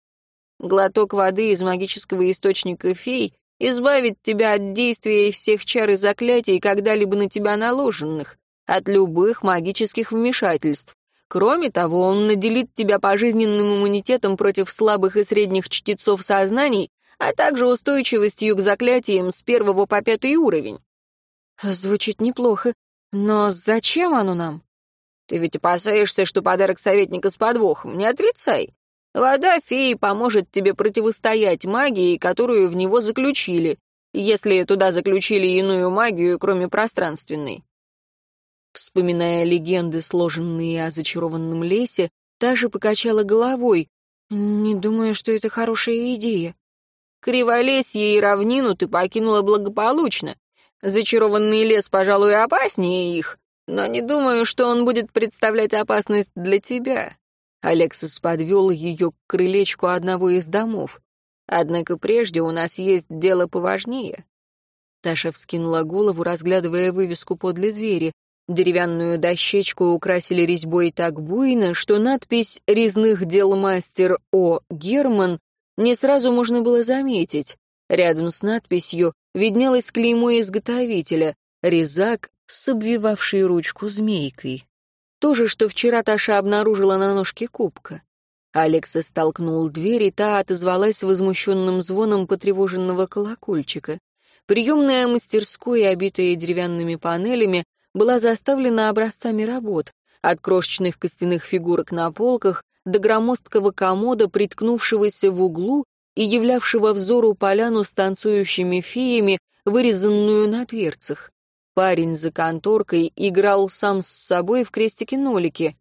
Глоток воды из магического источника фей избавит тебя от действия всех чар и заклятий, когда-либо на тебя наложенных, от любых магических вмешательств. Кроме того, он наделит тебя пожизненным иммунитетом против слабых и средних чтецов сознаний, а также устойчивостью к заклятиям с первого по пятый уровень. Звучит неплохо, но зачем оно нам? Ты ведь опасаешься, что подарок советника с подвохом, не отрицай. Вода феи поможет тебе противостоять магии, которую в него заключили, если туда заключили иную магию, кроме пространственной. Вспоминая легенды, сложенные о зачарованном лесе, та же покачала головой. «Не думаю, что это хорошая идея». «Криволесье и равнину ты покинула благополучно. Зачарованный лес, пожалуй, опаснее их, но не думаю, что он будет представлять опасность для тебя». Алексис подвел ее к крылечку одного из домов. «Однако прежде у нас есть дело поважнее». Таша вскинула голову, разглядывая вывеску подле двери. Деревянную дощечку украсили резьбой так буйно, что надпись «Резных дел мастер О. Герман» не сразу можно было заметить. Рядом с надписью виднелось клеймо изготовителя «Резак с обвивавшей ручку змейкой. То же, что вчера Таша обнаружила на ножке кубка. Алекс столкнул дверь, и та отозвалась возмущенным звоном потревоженного колокольчика. Приемная мастерская, обитая деревянными панелями, была заставлена образцами работ, от крошечных костяных фигурок на полках до громоздкого комода, приткнувшегося в углу и являвшего взору поляну с танцующими феями, вырезанную на дверцах. Парень за конторкой играл сам с собой в крестике-нолике.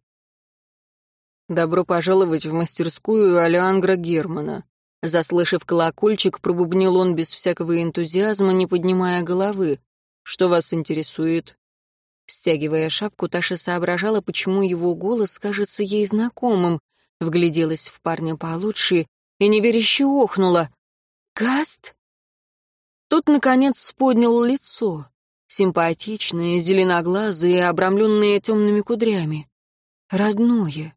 «Добро пожаловать в мастерскую Алеангра Германа». Заслышав колокольчик, пробубнил он без всякого энтузиазма, не поднимая головы. «Что вас интересует?» Стягивая шапку, Таша соображала, почему его голос кажется ей знакомым. Вгляделась в парня получше и неверяще охнула. «Гаст?» Тот, наконец, поднял лицо симпатичные, зеленоглазые, обрамленные темными кудрями. Родное.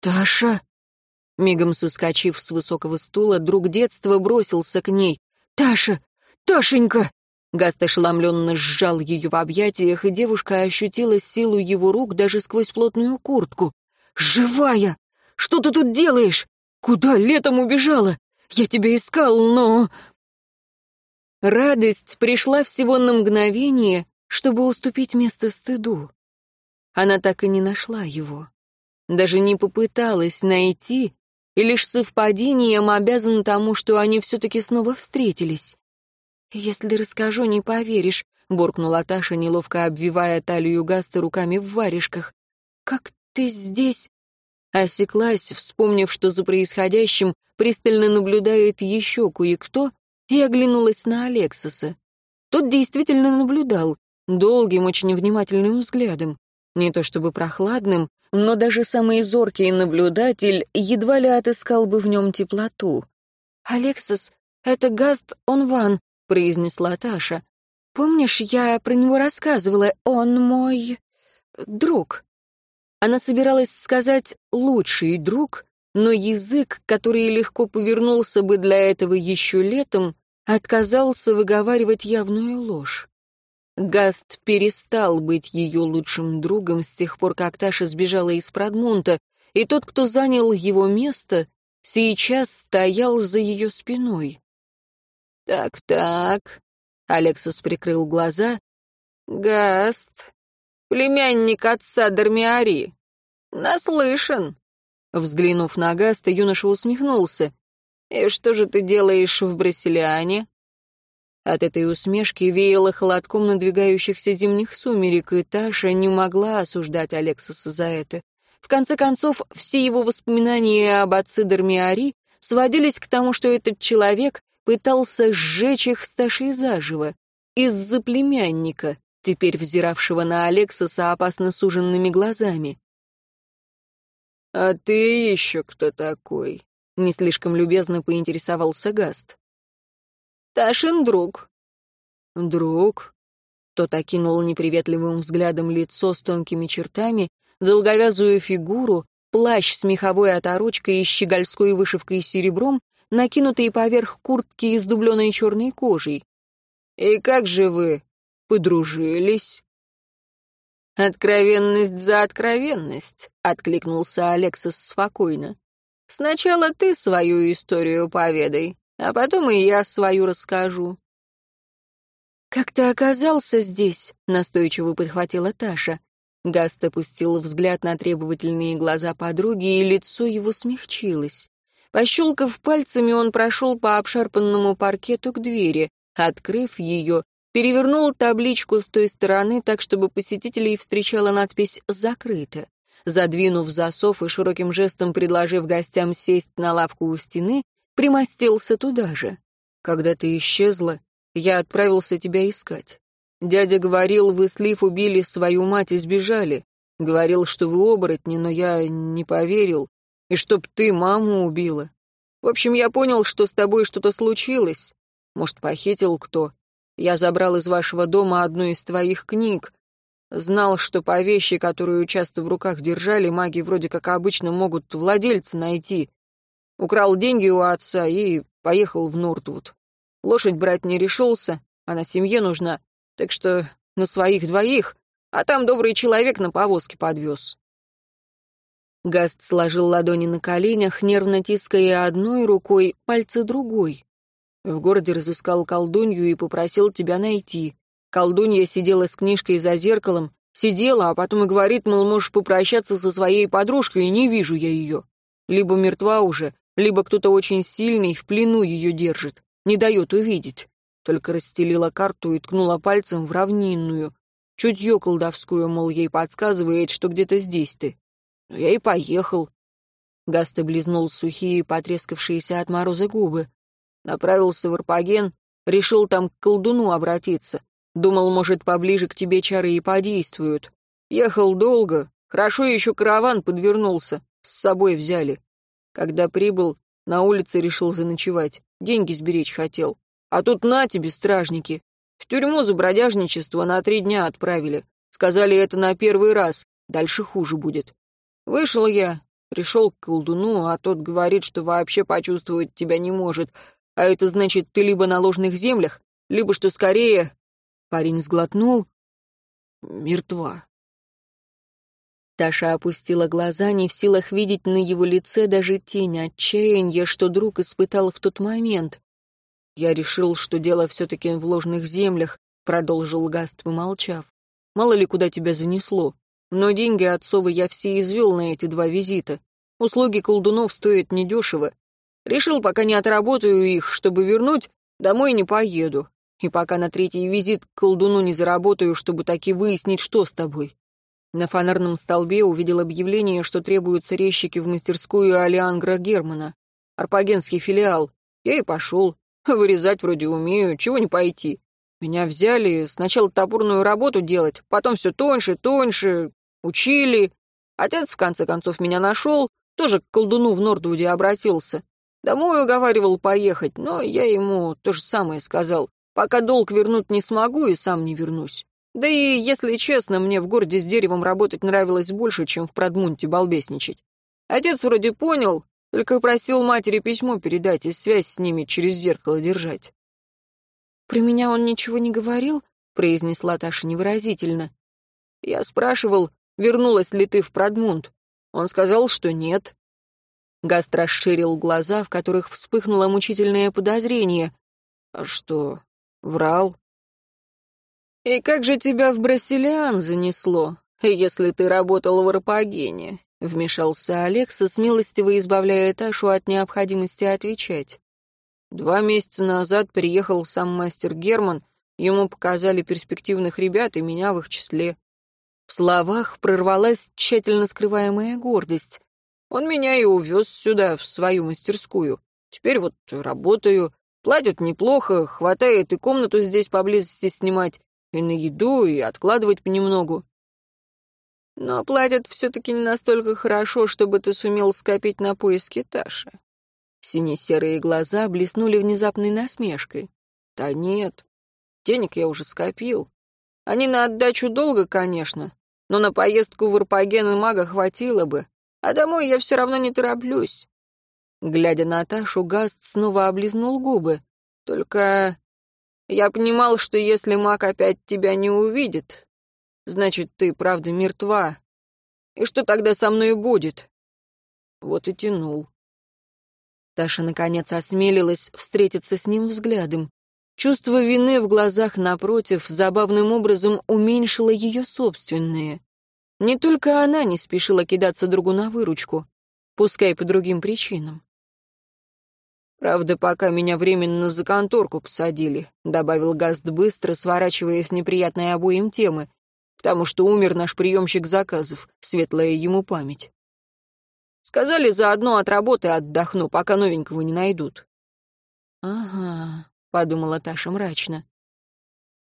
«Таша!» Мигом соскочив с высокого стула, друг детства бросился к ней. «Таша! Ташенька!» Гаст ошеломленно сжал ее в объятиях, и девушка ощутила силу его рук даже сквозь плотную куртку. «Живая! Что ты тут делаешь? Куда летом убежала? Я тебя искал, но...» Радость пришла всего на мгновение, чтобы уступить место стыду. Она так и не нашла его. Даже не попыталась найти, и лишь совпадением обязан тому, что они все-таки снова встретились. «Если расскажу, не поверишь», — буркнула Таша, неловко обвивая талию Гаста руками в варежках. «Как ты здесь?» Осеклась, вспомнив, что за происходящим пристально наблюдает еще кое-кто, и оглянулась на Алексоса. Тот действительно наблюдал, долгим, очень внимательным взглядом. Не то чтобы прохладным, но даже самый зоркий наблюдатель едва ли отыскал бы в нем теплоту. «Алексос, это Гаст Онван», — произнесла Таша. «Помнишь, я про него рассказывала? Он мой... друг». Она собиралась сказать «лучший друг», но язык, который легко повернулся бы для этого еще летом, отказался выговаривать явную ложь. Гаст перестал быть ее лучшим другом с тех пор, как Таша сбежала из Прадмунта, и тот, кто занял его место, сейчас стоял за ее спиной. «Так-так», — Алексас прикрыл глаза, — «Гаст, племянник отца Дармиари, наслышан». Взглянув на Гаста, юноша усмехнулся. «И что же ты делаешь в Брасилиане?» От этой усмешки веяло холодком надвигающихся зимних сумерек, и Таша не могла осуждать Алексаса за это. В конце концов, все его воспоминания об отце Дармиари сводились к тому, что этот человек пытался сжечь их с Ташей заживо, из-за племянника, теперь взиравшего на Алексаса опасно суженными глазами. «А ты еще кто такой?» — не слишком любезно поинтересовался Гаст. Ташин друг». «Друг?» Тот окинул неприветливым взглядом лицо с тонкими чертами, долговязую фигуру, плащ с меховой оторочкой и щегольской вышивкой серебром, накинутый поверх куртки из дубленой черной кожей. «И как же вы подружились?» «Откровенность за откровенность», — откликнулся Алексис спокойно. «Сначала ты свою историю поведай, а потом и я свою расскажу». «Как ты оказался здесь?» — настойчиво подхватила Таша. Гаст опустил взгляд на требовательные глаза подруги, и лицо его смягчилось. Пощелкав пальцами, он прошел по обшарпанному паркету к двери. Открыв ее, перевернул табличку с той стороны так, чтобы посетителей встречала надпись «Закрыто». Задвинув засов и широким жестом предложив гостям сесть на лавку у стены, примостился туда же. Когда ты исчезла, я отправился тебя искать. Дядя говорил, вы с Лив убили свою мать и сбежали. Говорил, что вы оборотни, но я не поверил. И чтоб ты маму убила. В общем, я понял, что с тобой что-то случилось. Может, похитил кто. Я забрал из вашего дома одну из твоих книг. Знал, что по вещи, которую часто в руках держали, маги вроде как обычно могут владельца найти. Украл деньги у отца и поехал в Нортвуд. Лошадь брать не решился, она семье нужна, так что на своих двоих, а там добрый человек на повозке подвез. Гаст сложил ладони на коленях, нервно тиская одной рукой, пальцы другой. В городе разыскал колдунью и попросил тебя найти. Колдунья сидела с книжкой за зеркалом, сидела, а потом и говорит, мол, можешь попрощаться со своей подружкой, и не вижу я ее. Либо мертва уже, либо кто-то очень сильный в плену ее держит, не дает увидеть. Только расстелила карту и ткнула пальцем в равнинную. Чутье колдовскую, мол, ей подсказывает, что где-то здесь ты. Ну, я и поехал. Гаст облизнул сухие, потрескавшиеся от мороза губы. Направился в Арпаген, решил там к колдуну обратиться. Думал, может, поближе к тебе чары и подействуют. Ехал долго, хорошо еще караван подвернулся, с собой взяли. Когда прибыл, на улице решил заночевать, деньги сберечь хотел. А тут на тебе, стражники. В тюрьму за бродяжничество на три дня отправили. Сказали, это на первый раз, дальше хуже будет. Вышел я, пришел к колдуну, а тот говорит, что вообще почувствовать тебя не может. А это значит, ты либо на ложных землях, либо, что скорее... Парень сглотнул. Мертва. Таша опустила глаза, не в силах видеть на его лице даже тень отчаяния, что друг испытал в тот момент. «Я решил, что дело все-таки в ложных землях», — продолжил Гаст, помолчав. «Мало ли куда тебя занесло. Но деньги отцовы я все извел на эти два визита. Услуги колдунов стоят недешево. Решил, пока не отработаю их, чтобы вернуть, домой не поеду. И пока на третий визит к колдуну не заработаю, чтобы таки выяснить, что с тобой. На фонарном столбе увидел объявление, что требуются резчики в мастерскую Алиангра Германа. Арпагенский филиал. Я и пошел. Вырезать вроде умею, чего не пойти. Меня взяли сначала топорную работу делать, потом все тоньше, тоньше, учили. Отец, в конце концов, меня нашел, тоже к колдуну в Нордвуде обратился. Домой уговаривал поехать, но я ему то же самое сказал. Пока долг вернуть не смогу и сам не вернусь. Да и, если честно, мне в городе с деревом работать нравилось больше, чем в Продмунте балбесничать. Отец вроде понял, только просил матери письмо передать и связь с ними через зеркало держать. «Про меня он ничего не говорил?» — произнесла Таша невыразительно. «Я спрашивал, вернулась ли ты в Продмунд. Он сказал, что нет». Гаст расширил глаза, в которых вспыхнуло мучительное подозрение. «А что, врал?» «И как же тебя в Брасилиан занесло, если ты работал в Арпагене?» — вмешался Алекса, смилостиво избавляя Ташу от необходимости отвечать. «Два месяца назад приехал сам мастер Герман, ему показали перспективных ребят и меня в их числе. В словах прорвалась тщательно скрываемая гордость. Он меня и увез сюда, в свою мастерскую. Теперь вот работаю, платят неплохо, хватает и комнату здесь поблизости снимать, и на еду, и откладывать понемногу. Но платят все-таки не настолько хорошо, чтобы ты сумел скопить на поиски Таши. Сине-серые глаза блеснули внезапной насмешкой. Да нет, денег я уже скопил. Они на отдачу долго, конечно, но на поездку в Урпаген и мага хватило бы, а домой я все равно не тороплюсь. Глядя на Ташу, Гаст снова облизнул губы. Только я понимал, что если маг опять тебя не увидит, значит, ты правда мертва. И что тогда со мной будет? Вот и тянул. Таша, наконец, осмелилась встретиться с ним взглядом. Чувство вины в глазах напротив забавным образом уменьшило ее собственные. Не только она не спешила кидаться другу на выручку, пускай по другим причинам. «Правда, пока меня временно за конторку посадили», — добавил Гаст быстро, сворачивая с неприятной обоим темы, «потому что умер наш приемщик заказов, светлая ему память. Сказали, заодно от работы отдохну, пока новенького не найдут». «Ага», — подумала Таша мрачно.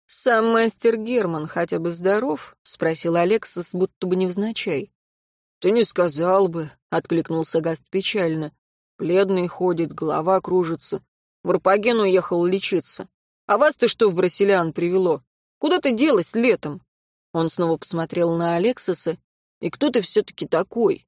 «Сам мастер Герман хотя бы здоров?» — спросил Алексас, будто бы невзначай. «Ты не сказал бы», — откликнулся Гаст печально. Бледный ходит, голова кружится. В Арпаген уехал лечиться. А вас ты что в Брасилиан привело? Куда ты делась летом?» Он снова посмотрел на Алексоса. «И кто ты все-таки такой?»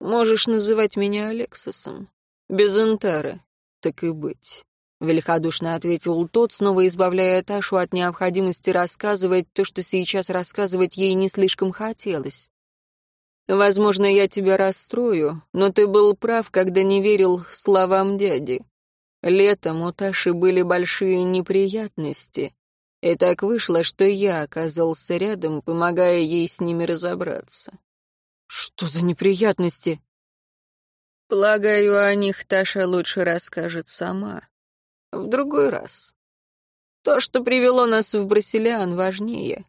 «Можешь называть меня Алексосом. Без Энтары. Так и быть». Великодушно ответил тот, снова избавляя Ташу от необходимости рассказывать то, что сейчас рассказывать ей не слишком хотелось. Возможно, я тебя расстрою, но ты был прав, когда не верил словам дяди. Летом у Таши были большие неприятности, и так вышло, что я оказался рядом, помогая ей с ними разобраться. Что за неприятности? Полагаю, о них Таша лучше расскажет сама. В другой раз. То, что привело нас в Брасилиан, важнее.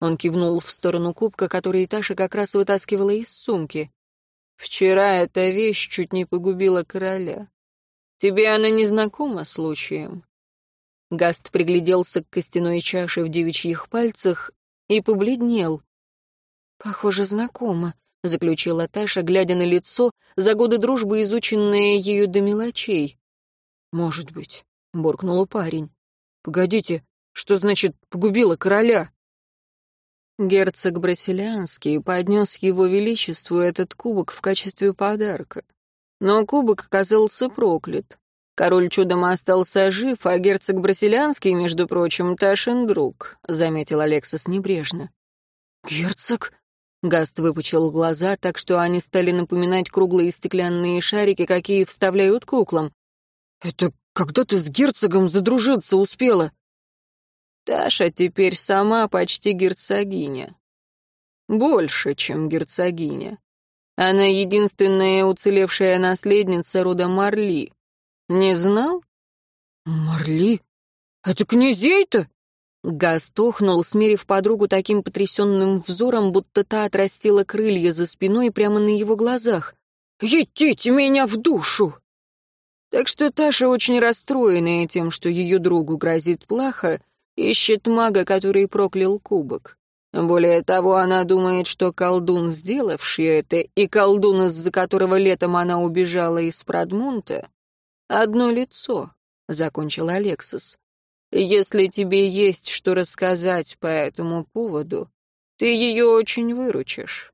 Он кивнул в сторону кубка, который Таша как раз вытаскивала из сумки. «Вчера эта вещь чуть не погубила короля. Тебе она не знакома случаем?» Гаст пригляделся к костяной чаше в девичьих пальцах и побледнел. «Похоже, знакомо», — заключила Таша, глядя на лицо, за годы дружбы изученное ею до мелочей. «Может быть», — буркнул парень. «Погодите, что значит «погубила короля»?» Герцог Брасилианский поднес его величеству этот кубок в качестве подарка. Но кубок оказался проклят. Король чудом остался жив, а герцог Брасилианский, между прочим, Ташин друг, — заметил Алексас небрежно. «Герцог?» Гаст выпучил глаза, так что они стали напоминать круглые стеклянные шарики, какие вставляют куклам. «Это когда ты с герцогом задружиться успела?» Таша теперь сама почти герцогиня. Больше, чем герцогиня. Она единственная уцелевшая наследница рода Марли. Не знал? Марли? Это князей-то? Газ тохнул, смерив подругу таким потрясенным взором, будто та отрастила крылья за спиной прямо на его глазах. «Едите меня в душу!» Так что Таша очень расстроенная тем, что ее другу грозит плохо, Ищет мага, который проклял кубок. Более того, она думает, что колдун, сделавший это, и колдун, из-за которого летом она убежала из Прадмунта, одно лицо, — закончил Алексис. Если тебе есть что рассказать по этому поводу, ты ее очень выручишь.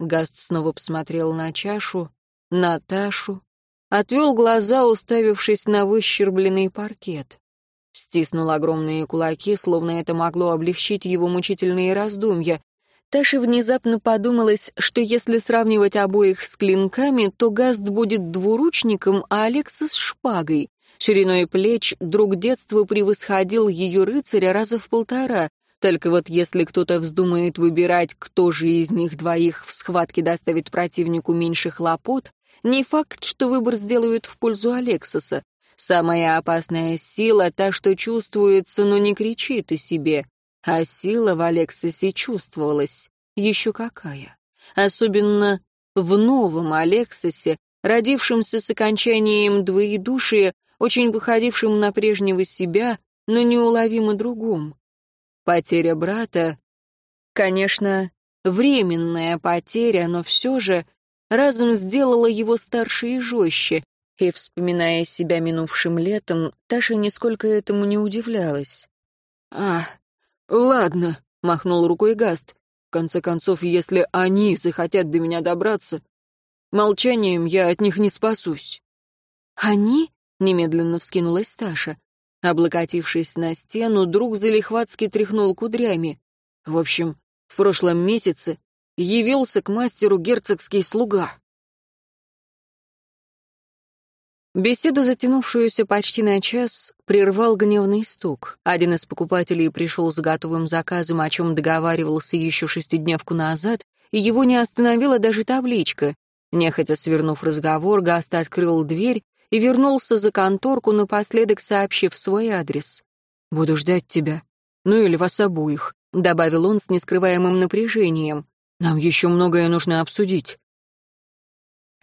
Гаст снова посмотрел на чашу, на Ташу, отвел глаза, уставившись на выщербленный паркет. Стиснул огромные кулаки, словно это могло облегчить его мучительные раздумья. Таше внезапно подумалось, что если сравнивать обоих с клинками, то Гаст будет двуручником, а Алекса с шпагой. Шириной плеч друг детства превосходил ее рыцаря раза в полтора. Только вот если кто-то вздумает выбирать, кто же из них двоих в схватке доставит противнику меньше хлопот, не факт, что выбор сделают в пользу Алексоса. Самая опасная сила — та, что чувствуется, но не кричит о себе. А сила в Алексосе чувствовалась. Еще какая. Особенно в новом Алексосе, родившемся с окончанием двоедушия, очень походившим на прежнего себя, но неуловимо другом. Потеря брата, конечно, временная потеря, но все же разом сделала его старше и жестче, и, вспоминая себя минувшим летом, Таша нисколько этому не удивлялась. «А, ладно», — махнул рукой Гаст. «В конце концов, если они захотят до меня добраться, молчанием я от них не спасусь». «Они?» — немедленно вскинулась Таша. Облокотившись на стену, друг залихватски тряхнул кудрями. В общем, в прошлом месяце явился к мастеру герцогский слуга. Беседу, затянувшуюся почти на час, прервал гневный стук. Один из покупателей пришел с готовым заказом, о чем договаривался еще шестидневку назад, и его не остановила даже табличка. Нехотя свернув разговор, Гаст открыл дверь и вернулся за конторку, напоследок сообщив свой адрес. «Буду ждать тебя. Ну или вас обоих», — добавил он с нескрываемым напряжением. «Нам еще многое нужно обсудить».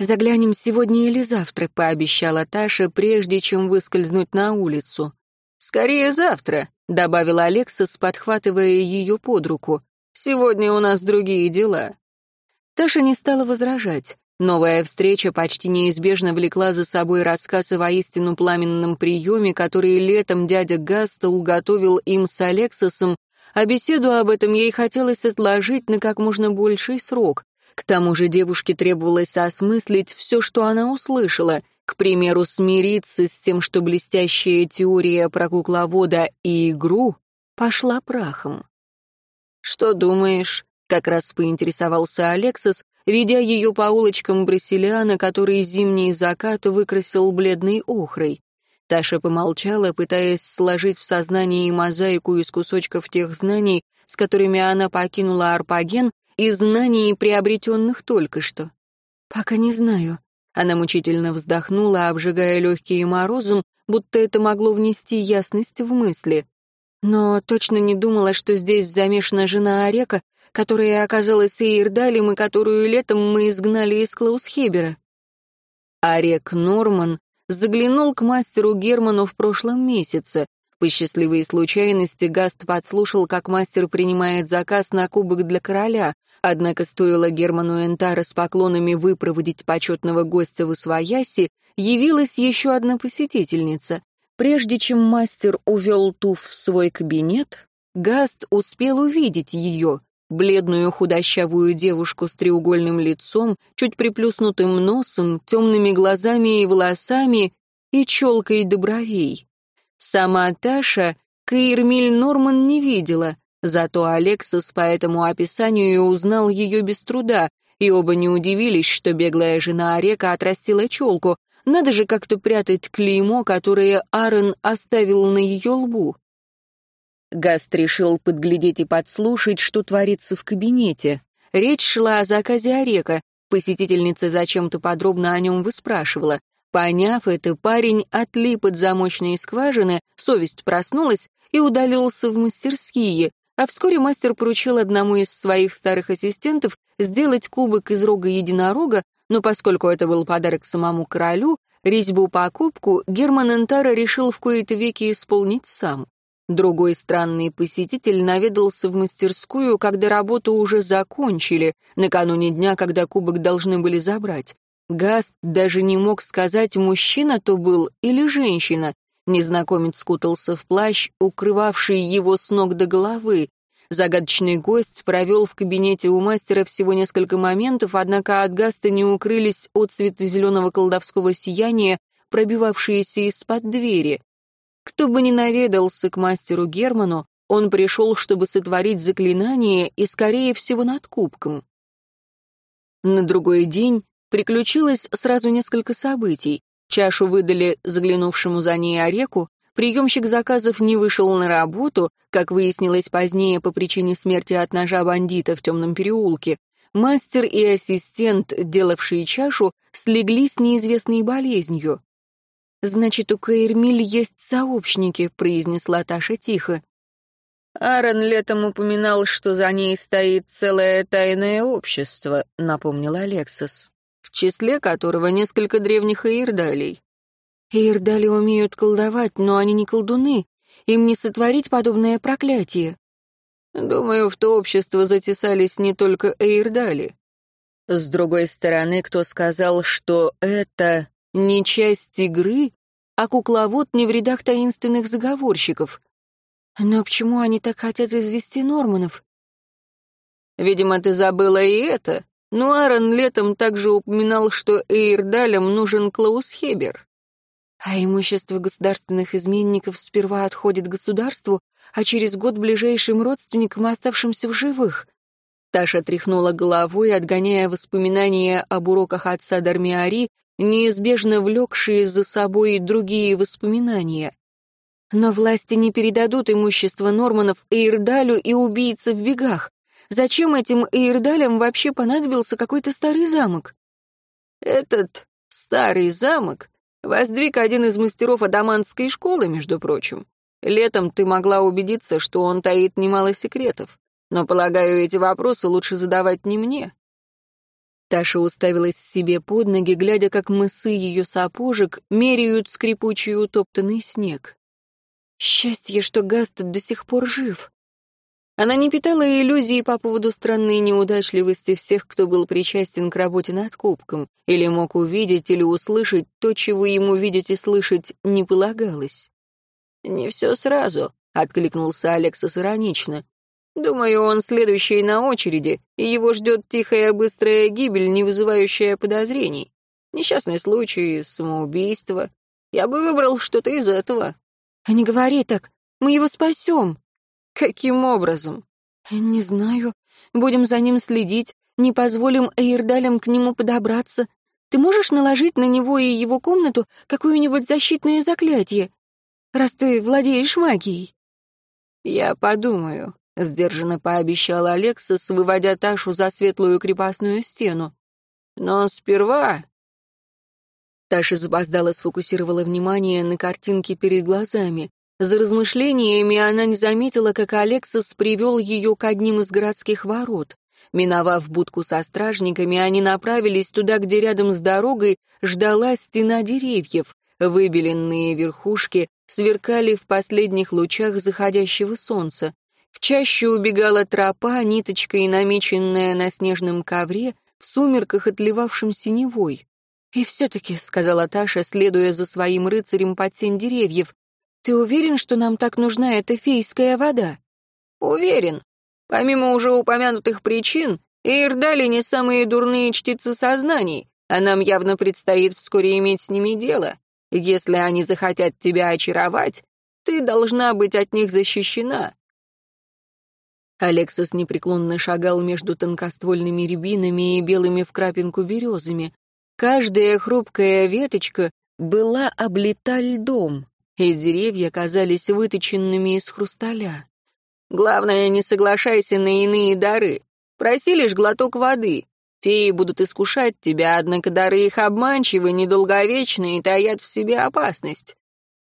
«Заглянем сегодня или завтра», — пообещала Таша, прежде чем выскользнуть на улицу. «Скорее завтра», — добавила Алексас, подхватывая ее под руку. «Сегодня у нас другие дела». Таша не стала возражать. Новая встреча почти неизбежно влекла за собой рассказ о воистину пламенном приеме, который летом дядя Гаста уготовил им с Алексосом, а беседу об этом ей хотелось отложить на как можно больший срок. К тому же девушке требовалось осмыслить все, что она услышала, к примеру, смириться с тем, что блестящая теория про кукловода и игру пошла прахом. «Что думаешь?» — как раз поинтересовался Алексос, ведя ее по улочкам Брасилиана, который зимний закат выкрасил бледной охрой. Таша помолчала, пытаясь сложить в сознании мозаику из кусочков тех знаний, с которыми она покинула Арпаген, и знаний, приобретенных только что. «Пока не знаю». Она мучительно вздохнула, обжигая легкие морозом, будто это могло внести ясность в мысли. Но точно не думала, что здесь замешана жена Орека, которая оказалась Эйрдалем и которую летом мы изгнали из Клаусхебера. Орек Норман заглянул к мастеру Герману в прошлом месяце. По счастливой случайности Гаст подслушал, как мастер принимает заказ на кубок для короля, однако стоило Герману Энтара с поклонами выпроводить почетного гостя в Исвояси, явилась еще одна посетительница. Прежде чем мастер увел Туф в свой кабинет, Гаст успел увидеть ее, бледную худощавую девушку с треугольным лицом, чуть приплюснутым носом, темными глазами и волосами и челкой до бровей. Сама Таша Каирмиль Норман не видела, зато Алексас по этому описанию узнал ее без труда, и оба не удивились, что беглая жена Орека отрастила челку. Надо же как-то прятать клеймо, которое Аарон оставил на ее лбу. Гаст решил подглядеть и подслушать, что творится в кабинете. Речь шла о заказе Орека. Посетительница зачем-то подробно о нем выспрашивала. Поняв это, парень отлип от замочной скважины, совесть проснулась и удалился в мастерские, а вскоре мастер поручил одному из своих старых ассистентов сделать кубок из рога единорога, но поскольку это был подарок самому королю, резьбу-покупку Герман Энтара решил в кои-то веки исполнить сам. Другой странный посетитель наведался в мастерскую, когда работу уже закончили, накануне дня, когда кубок должны были забрать. Гаст даже не мог сказать, мужчина то был или женщина. Незнакомец скутался в плащ, укрывавший его с ног до головы. Загадочный гость провел в кабинете у мастера всего несколько моментов, однако от Гаста не укрылись от цвета зеленого колдовского сияния, пробивавшиеся из-под двери. Кто бы ни наведался к мастеру Герману, он пришел, чтобы сотворить заклинание и, скорее всего, над кубком. На другой день приключилось сразу несколько событий. Чашу выдали заглянувшему за ней Ореку, приемщик заказов не вышел на работу, как выяснилось позднее по причине смерти от ножа бандита в темном переулке. Мастер и ассистент, делавшие чашу, слегли с неизвестной болезнью. «Значит, у Каэрмиль есть сообщники», — произнесла Таша тихо. «Аарон летом упоминал, что за ней стоит целое тайное общество», — напомнил Алексас, в числе которого несколько древних Эйрдалей. «Эйрдали умеют колдовать, но они не колдуны. Им не сотворить подобное проклятие». «Думаю, в то общество затесались не только Эйрдали. С другой стороны, кто сказал, что это не часть игры, а кукловод не в рядах таинственных заговорщиков?» Но почему они так хотят извести Норманов? Видимо, ты забыла и это. Но Аарон летом также упоминал, что Эйрдалям нужен Клаус Хебер. А имущество государственных изменников сперва отходит государству, а через год ближайшим родственникам, оставшимся в живых. Таша тряхнула головой, отгоняя воспоминания об уроках отца Дармиари, неизбежно влекшие за собой другие воспоминания. Но власти не передадут имущество Норманов Эйрдалю и убийце в бегах. Зачем этим Эйрдалям вообще понадобился какой-то старый замок? Этот старый замок воздвиг один из мастеров адамантской школы, между прочим. Летом ты могла убедиться, что он таит немало секретов. Но, полагаю, эти вопросы лучше задавать не мне. Таша уставилась себе под ноги, глядя, как мысы ее сапожек меряют скрипучий утоптанный снег. Счастье, что Гаст до сих пор жив. Она не питала иллюзий по поводу странной неудачливости всех, кто был причастен к работе над кубком, или мог увидеть или услышать то, чего ему видеть и слышать не полагалось. «Не все сразу», — откликнулся Алексас иронично. «Думаю, он следующий на очереди, и его ждет тихая быстрая гибель, не вызывающая подозрений. Несчастный случай, самоубийство. Я бы выбрал что-то из этого». А не говори так. Мы его спасем. Каким образом? Не знаю. Будем за ним следить. Не позволим Эйрдалям к нему подобраться. Ты можешь наложить на него и его комнату какое-нибудь защитное заклятие, раз ты владеешь магией? Я подумаю, — сдержанно пообещал Алексас, выводя Ташу за светлую крепостную стену. «Но сперва Таша запоздала сфокусировала внимание на картинке перед глазами. За размышлениями она не заметила, как Алексас привел ее к одним из городских ворот. Миновав будку со стражниками, они направились туда, где рядом с дорогой ждала стена деревьев. Выбеленные верхушки сверкали в последних лучах заходящего солнца. В чаще убегала тропа, ниточкой намеченная на снежном ковре, в сумерках отливавшем синевой. «И все-таки», — сказала Таша, следуя за своим рыцарем под сень деревьев, «ты уверен, что нам так нужна эта фейская вода?» «Уверен. Помимо уже упомянутых причин, Ирдали не самые дурные чтецы сознаний, а нам явно предстоит вскоре иметь с ними дело. Если они захотят тебя очаровать, ты должна быть от них защищена». Алексас непреклонно шагал между тонкоствольными рябинами и белыми в крапинку березами. Каждая хрупкая веточка была облита льдом, и деревья казались выточенными из хрусталя. «Главное, не соглашайся на иные дары. Проси лишь глоток воды. Феи будут искушать тебя, однако дары их обманчивы, недолговечны и таят в себе опасность».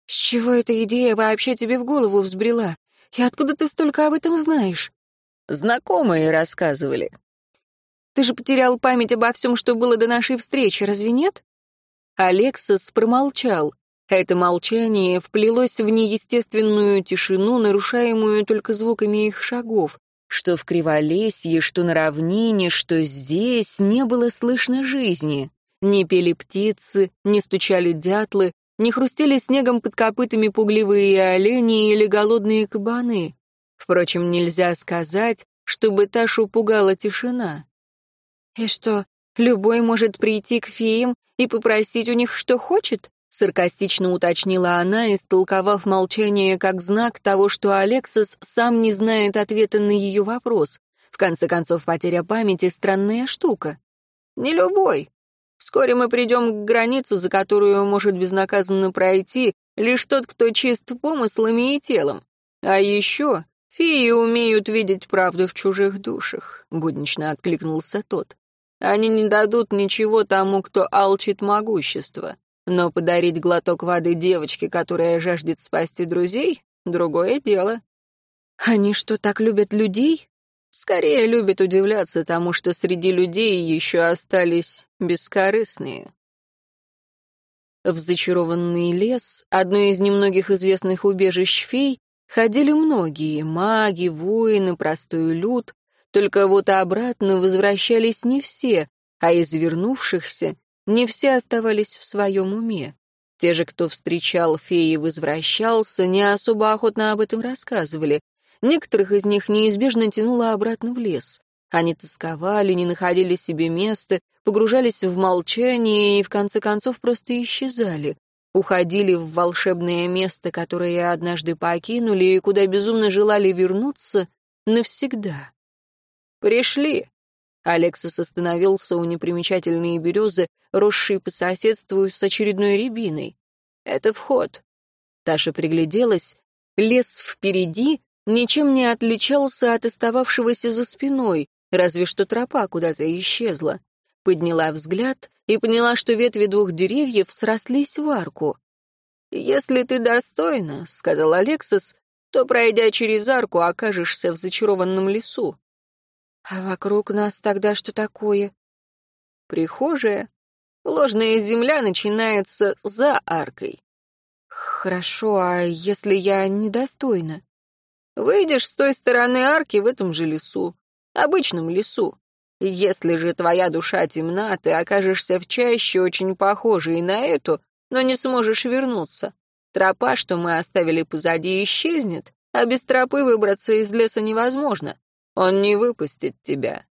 «С чего эта идея вообще тебе в голову взбрела? И откуда ты столько об этом знаешь?» «Знакомые рассказывали. Ты же потерял память обо всем, что было до нашей встречи, разве нет?» Алексас промолчал. Это молчание вплелось в неестественную тишину, нарушаемую только звуками их шагов. Что в Криволесье, что на равнине, что здесь не было слышно жизни. Не пели птицы, не стучали дятлы, не хрустели снегом под копытами пугливые олени или голодные кабаны. Впрочем, нельзя сказать, чтобы Ташу пугала тишина. «И что, любой может прийти к феям и попросить у них, что хочет?» Саркастично уточнила она, истолковав молчание как знак того, что Алексис сам не знает ответа на ее вопрос. В конце концов, потеря памяти — странная штука. «Не любой. Вскоре мы придем к границе, за которую может безнаказанно пройти лишь тот, кто чист помыслами и телом. А еще феи умеют видеть правду в чужих душах», — буднично откликнулся тот. «Они не дадут ничего тому, кто алчит могущество. Но подарить глоток воды девочке, которая жаждет спасти друзей, — другое дело». «Они что, так любят людей?» Скорее любят удивляться тому, что среди людей еще остались бескорыстные. В зачарованный лес, одно из немногих известных убежищ фей, ходили многие — маги, воины, простой люд, только вот обратно возвращались не все, а из вернувшихся не все оставались в своем уме. Те же, кто встречал феи и возвращался, не особо охотно об этом рассказывали, Некоторых из них неизбежно тянуло обратно в лес. Они тосковали, не находили себе места, погружались в молчание и, в конце концов, просто исчезали. Уходили в волшебное место, которое однажды покинули и куда безумно желали вернуться навсегда. «Пришли!» Алексис остановился у непримечательной березы, росшей по соседству с очередной рябиной. «Это вход». Таша пригляделась. Лес впереди ничем не отличался от остававшегося за спиной, разве что тропа куда-то исчезла. Подняла взгляд и поняла, что ветви двух деревьев срослись в арку. «Если ты достойна», — сказал Алексис, то, пройдя через арку, окажешься в зачарованном лесу. «А вокруг нас тогда что такое?» «Прихожая. Ложная земля начинается за аркой». «Хорошо, а если я недостойна?» Выйдешь с той стороны арки в этом же лесу, обычном лесу. Если же твоя душа темна, ты окажешься в чаще, очень похожей на эту, но не сможешь вернуться. Тропа, что мы оставили позади, исчезнет, а без тропы выбраться из леса невозможно. Он не выпустит тебя.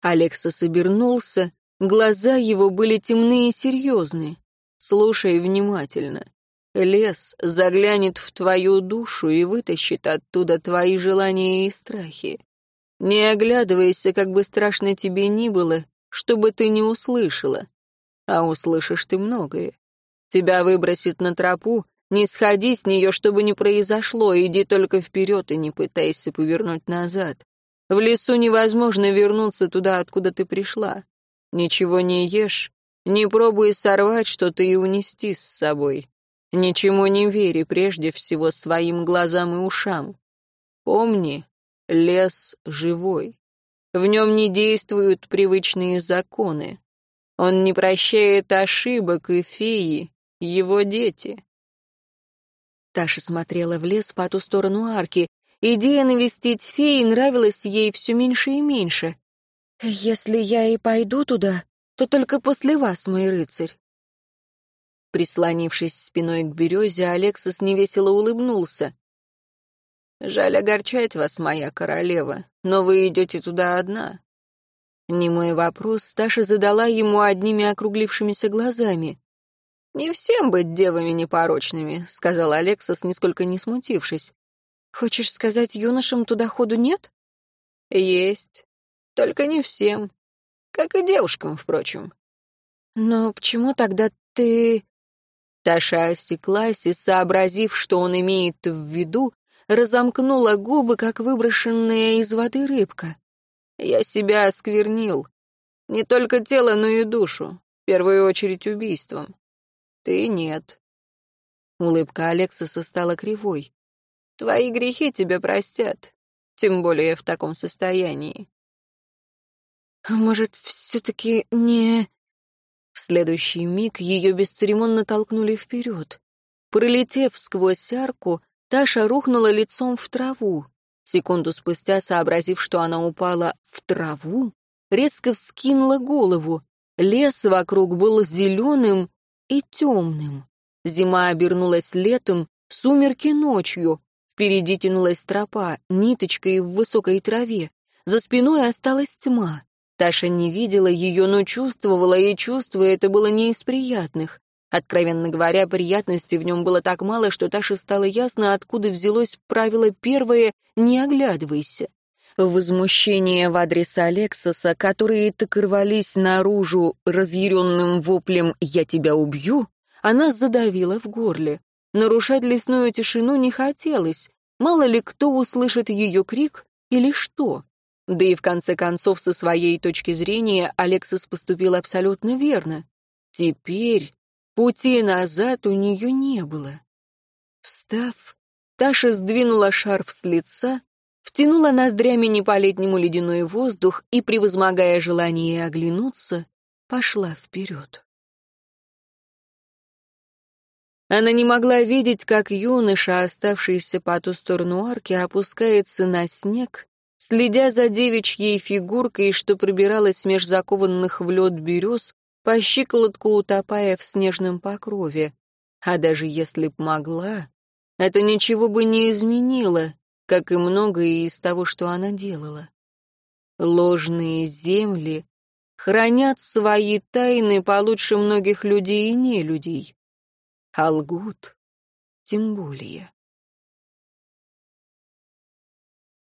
Алекса собернулся, глаза его были темные и серьезные. Слушай внимательно. Лес заглянет в твою душу и вытащит оттуда твои желания и страхи. Не оглядывайся, как бы страшно тебе ни было, чтобы ты не услышала. А услышишь ты многое. Тебя выбросит на тропу, не сходи с нее, чтобы не произошло, иди только вперед и не пытайся повернуть назад. В лесу невозможно вернуться туда, откуда ты пришла. Ничего не ешь, не пробуй сорвать что-то и унести с собой. Ничему не вери прежде всего своим глазам и ушам. Помни, лес живой. В нем не действуют привычные законы. Он не прощает ошибок, и феи — его дети. Таша смотрела в лес по ту сторону арки. Идея навестить феи нравилась ей все меньше и меньше. «Если я и пойду туда, то только после вас, мой рыцарь. Прислонившись спиной к березе, Алексис невесело улыбнулся. «Жаль огорчать вас, моя королева, но вы идете туда одна». Немой вопрос Сташа задала ему одними округлившимися глазами. «Не всем быть девами непорочными», — сказал Алексис, нисколько не смутившись. «Хочешь сказать, юношам туда ходу нет?» «Есть. Только не всем. Как и девушкам, впрочем». «Но почему тогда ты...» Таша осеклась и, сообразив, что он имеет в виду, разомкнула губы, как выброшенная из воды рыбка. «Я себя осквернил. Не только тело, но и душу. В первую очередь убийством. Ты нет». Улыбка Алексиса стала кривой. «Твои грехи тебя простят, тем более в таком состоянии». «А может, все-таки не...» В следующий миг ее бесцеремонно толкнули вперед. Пролетев сквозь арку, Таша рухнула лицом в траву. Секунду спустя, сообразив, что она упала в траву, резко вскинула голову. Лес вокруг был зеленым и темным. Зима обернулась летом, сумерки ночью. Впереди тянулась тропа, ниточкой в высокой траве. За спиной осталась тьма. Таша не видела ее, но чувствовала, и чувство это было не из приятных. Откровенно говоря, приятности в нем было так мало, что Таше стало ясно, откуда взялось правило первое «не оглядывайся». Возмущение в адрес Алексоса, которые так рвались наружу разъяренным воплем «я тебя убью», она задавила в горле. Нарушать лесную тишину не хотелось. Мало ли кто услышит ее крик или что. Да и в конце концов, со своей точки зрения, Алексос поступил абсолютно верно. Теперь пути назад у нее не было. Встав, Таша сдвинула шарф с лица, втянула ноздрями не по-летнему ледяной воздух и, превозмогая желание оглянуться, пошла вперед. Она не могла видеть, как юноша, оставшийся по ту сторону арки, опускается на снег, следя за девичьей фигуркой, что пробиралась меж закованных в лед берез, по щиколотку утопая в снежном покрове. А даже если б могла, это ничего бы не изменило, как и многое из того, что она делала. Ложные земли хранят свои тайны получше многих людей и не людей. А лгут тем более.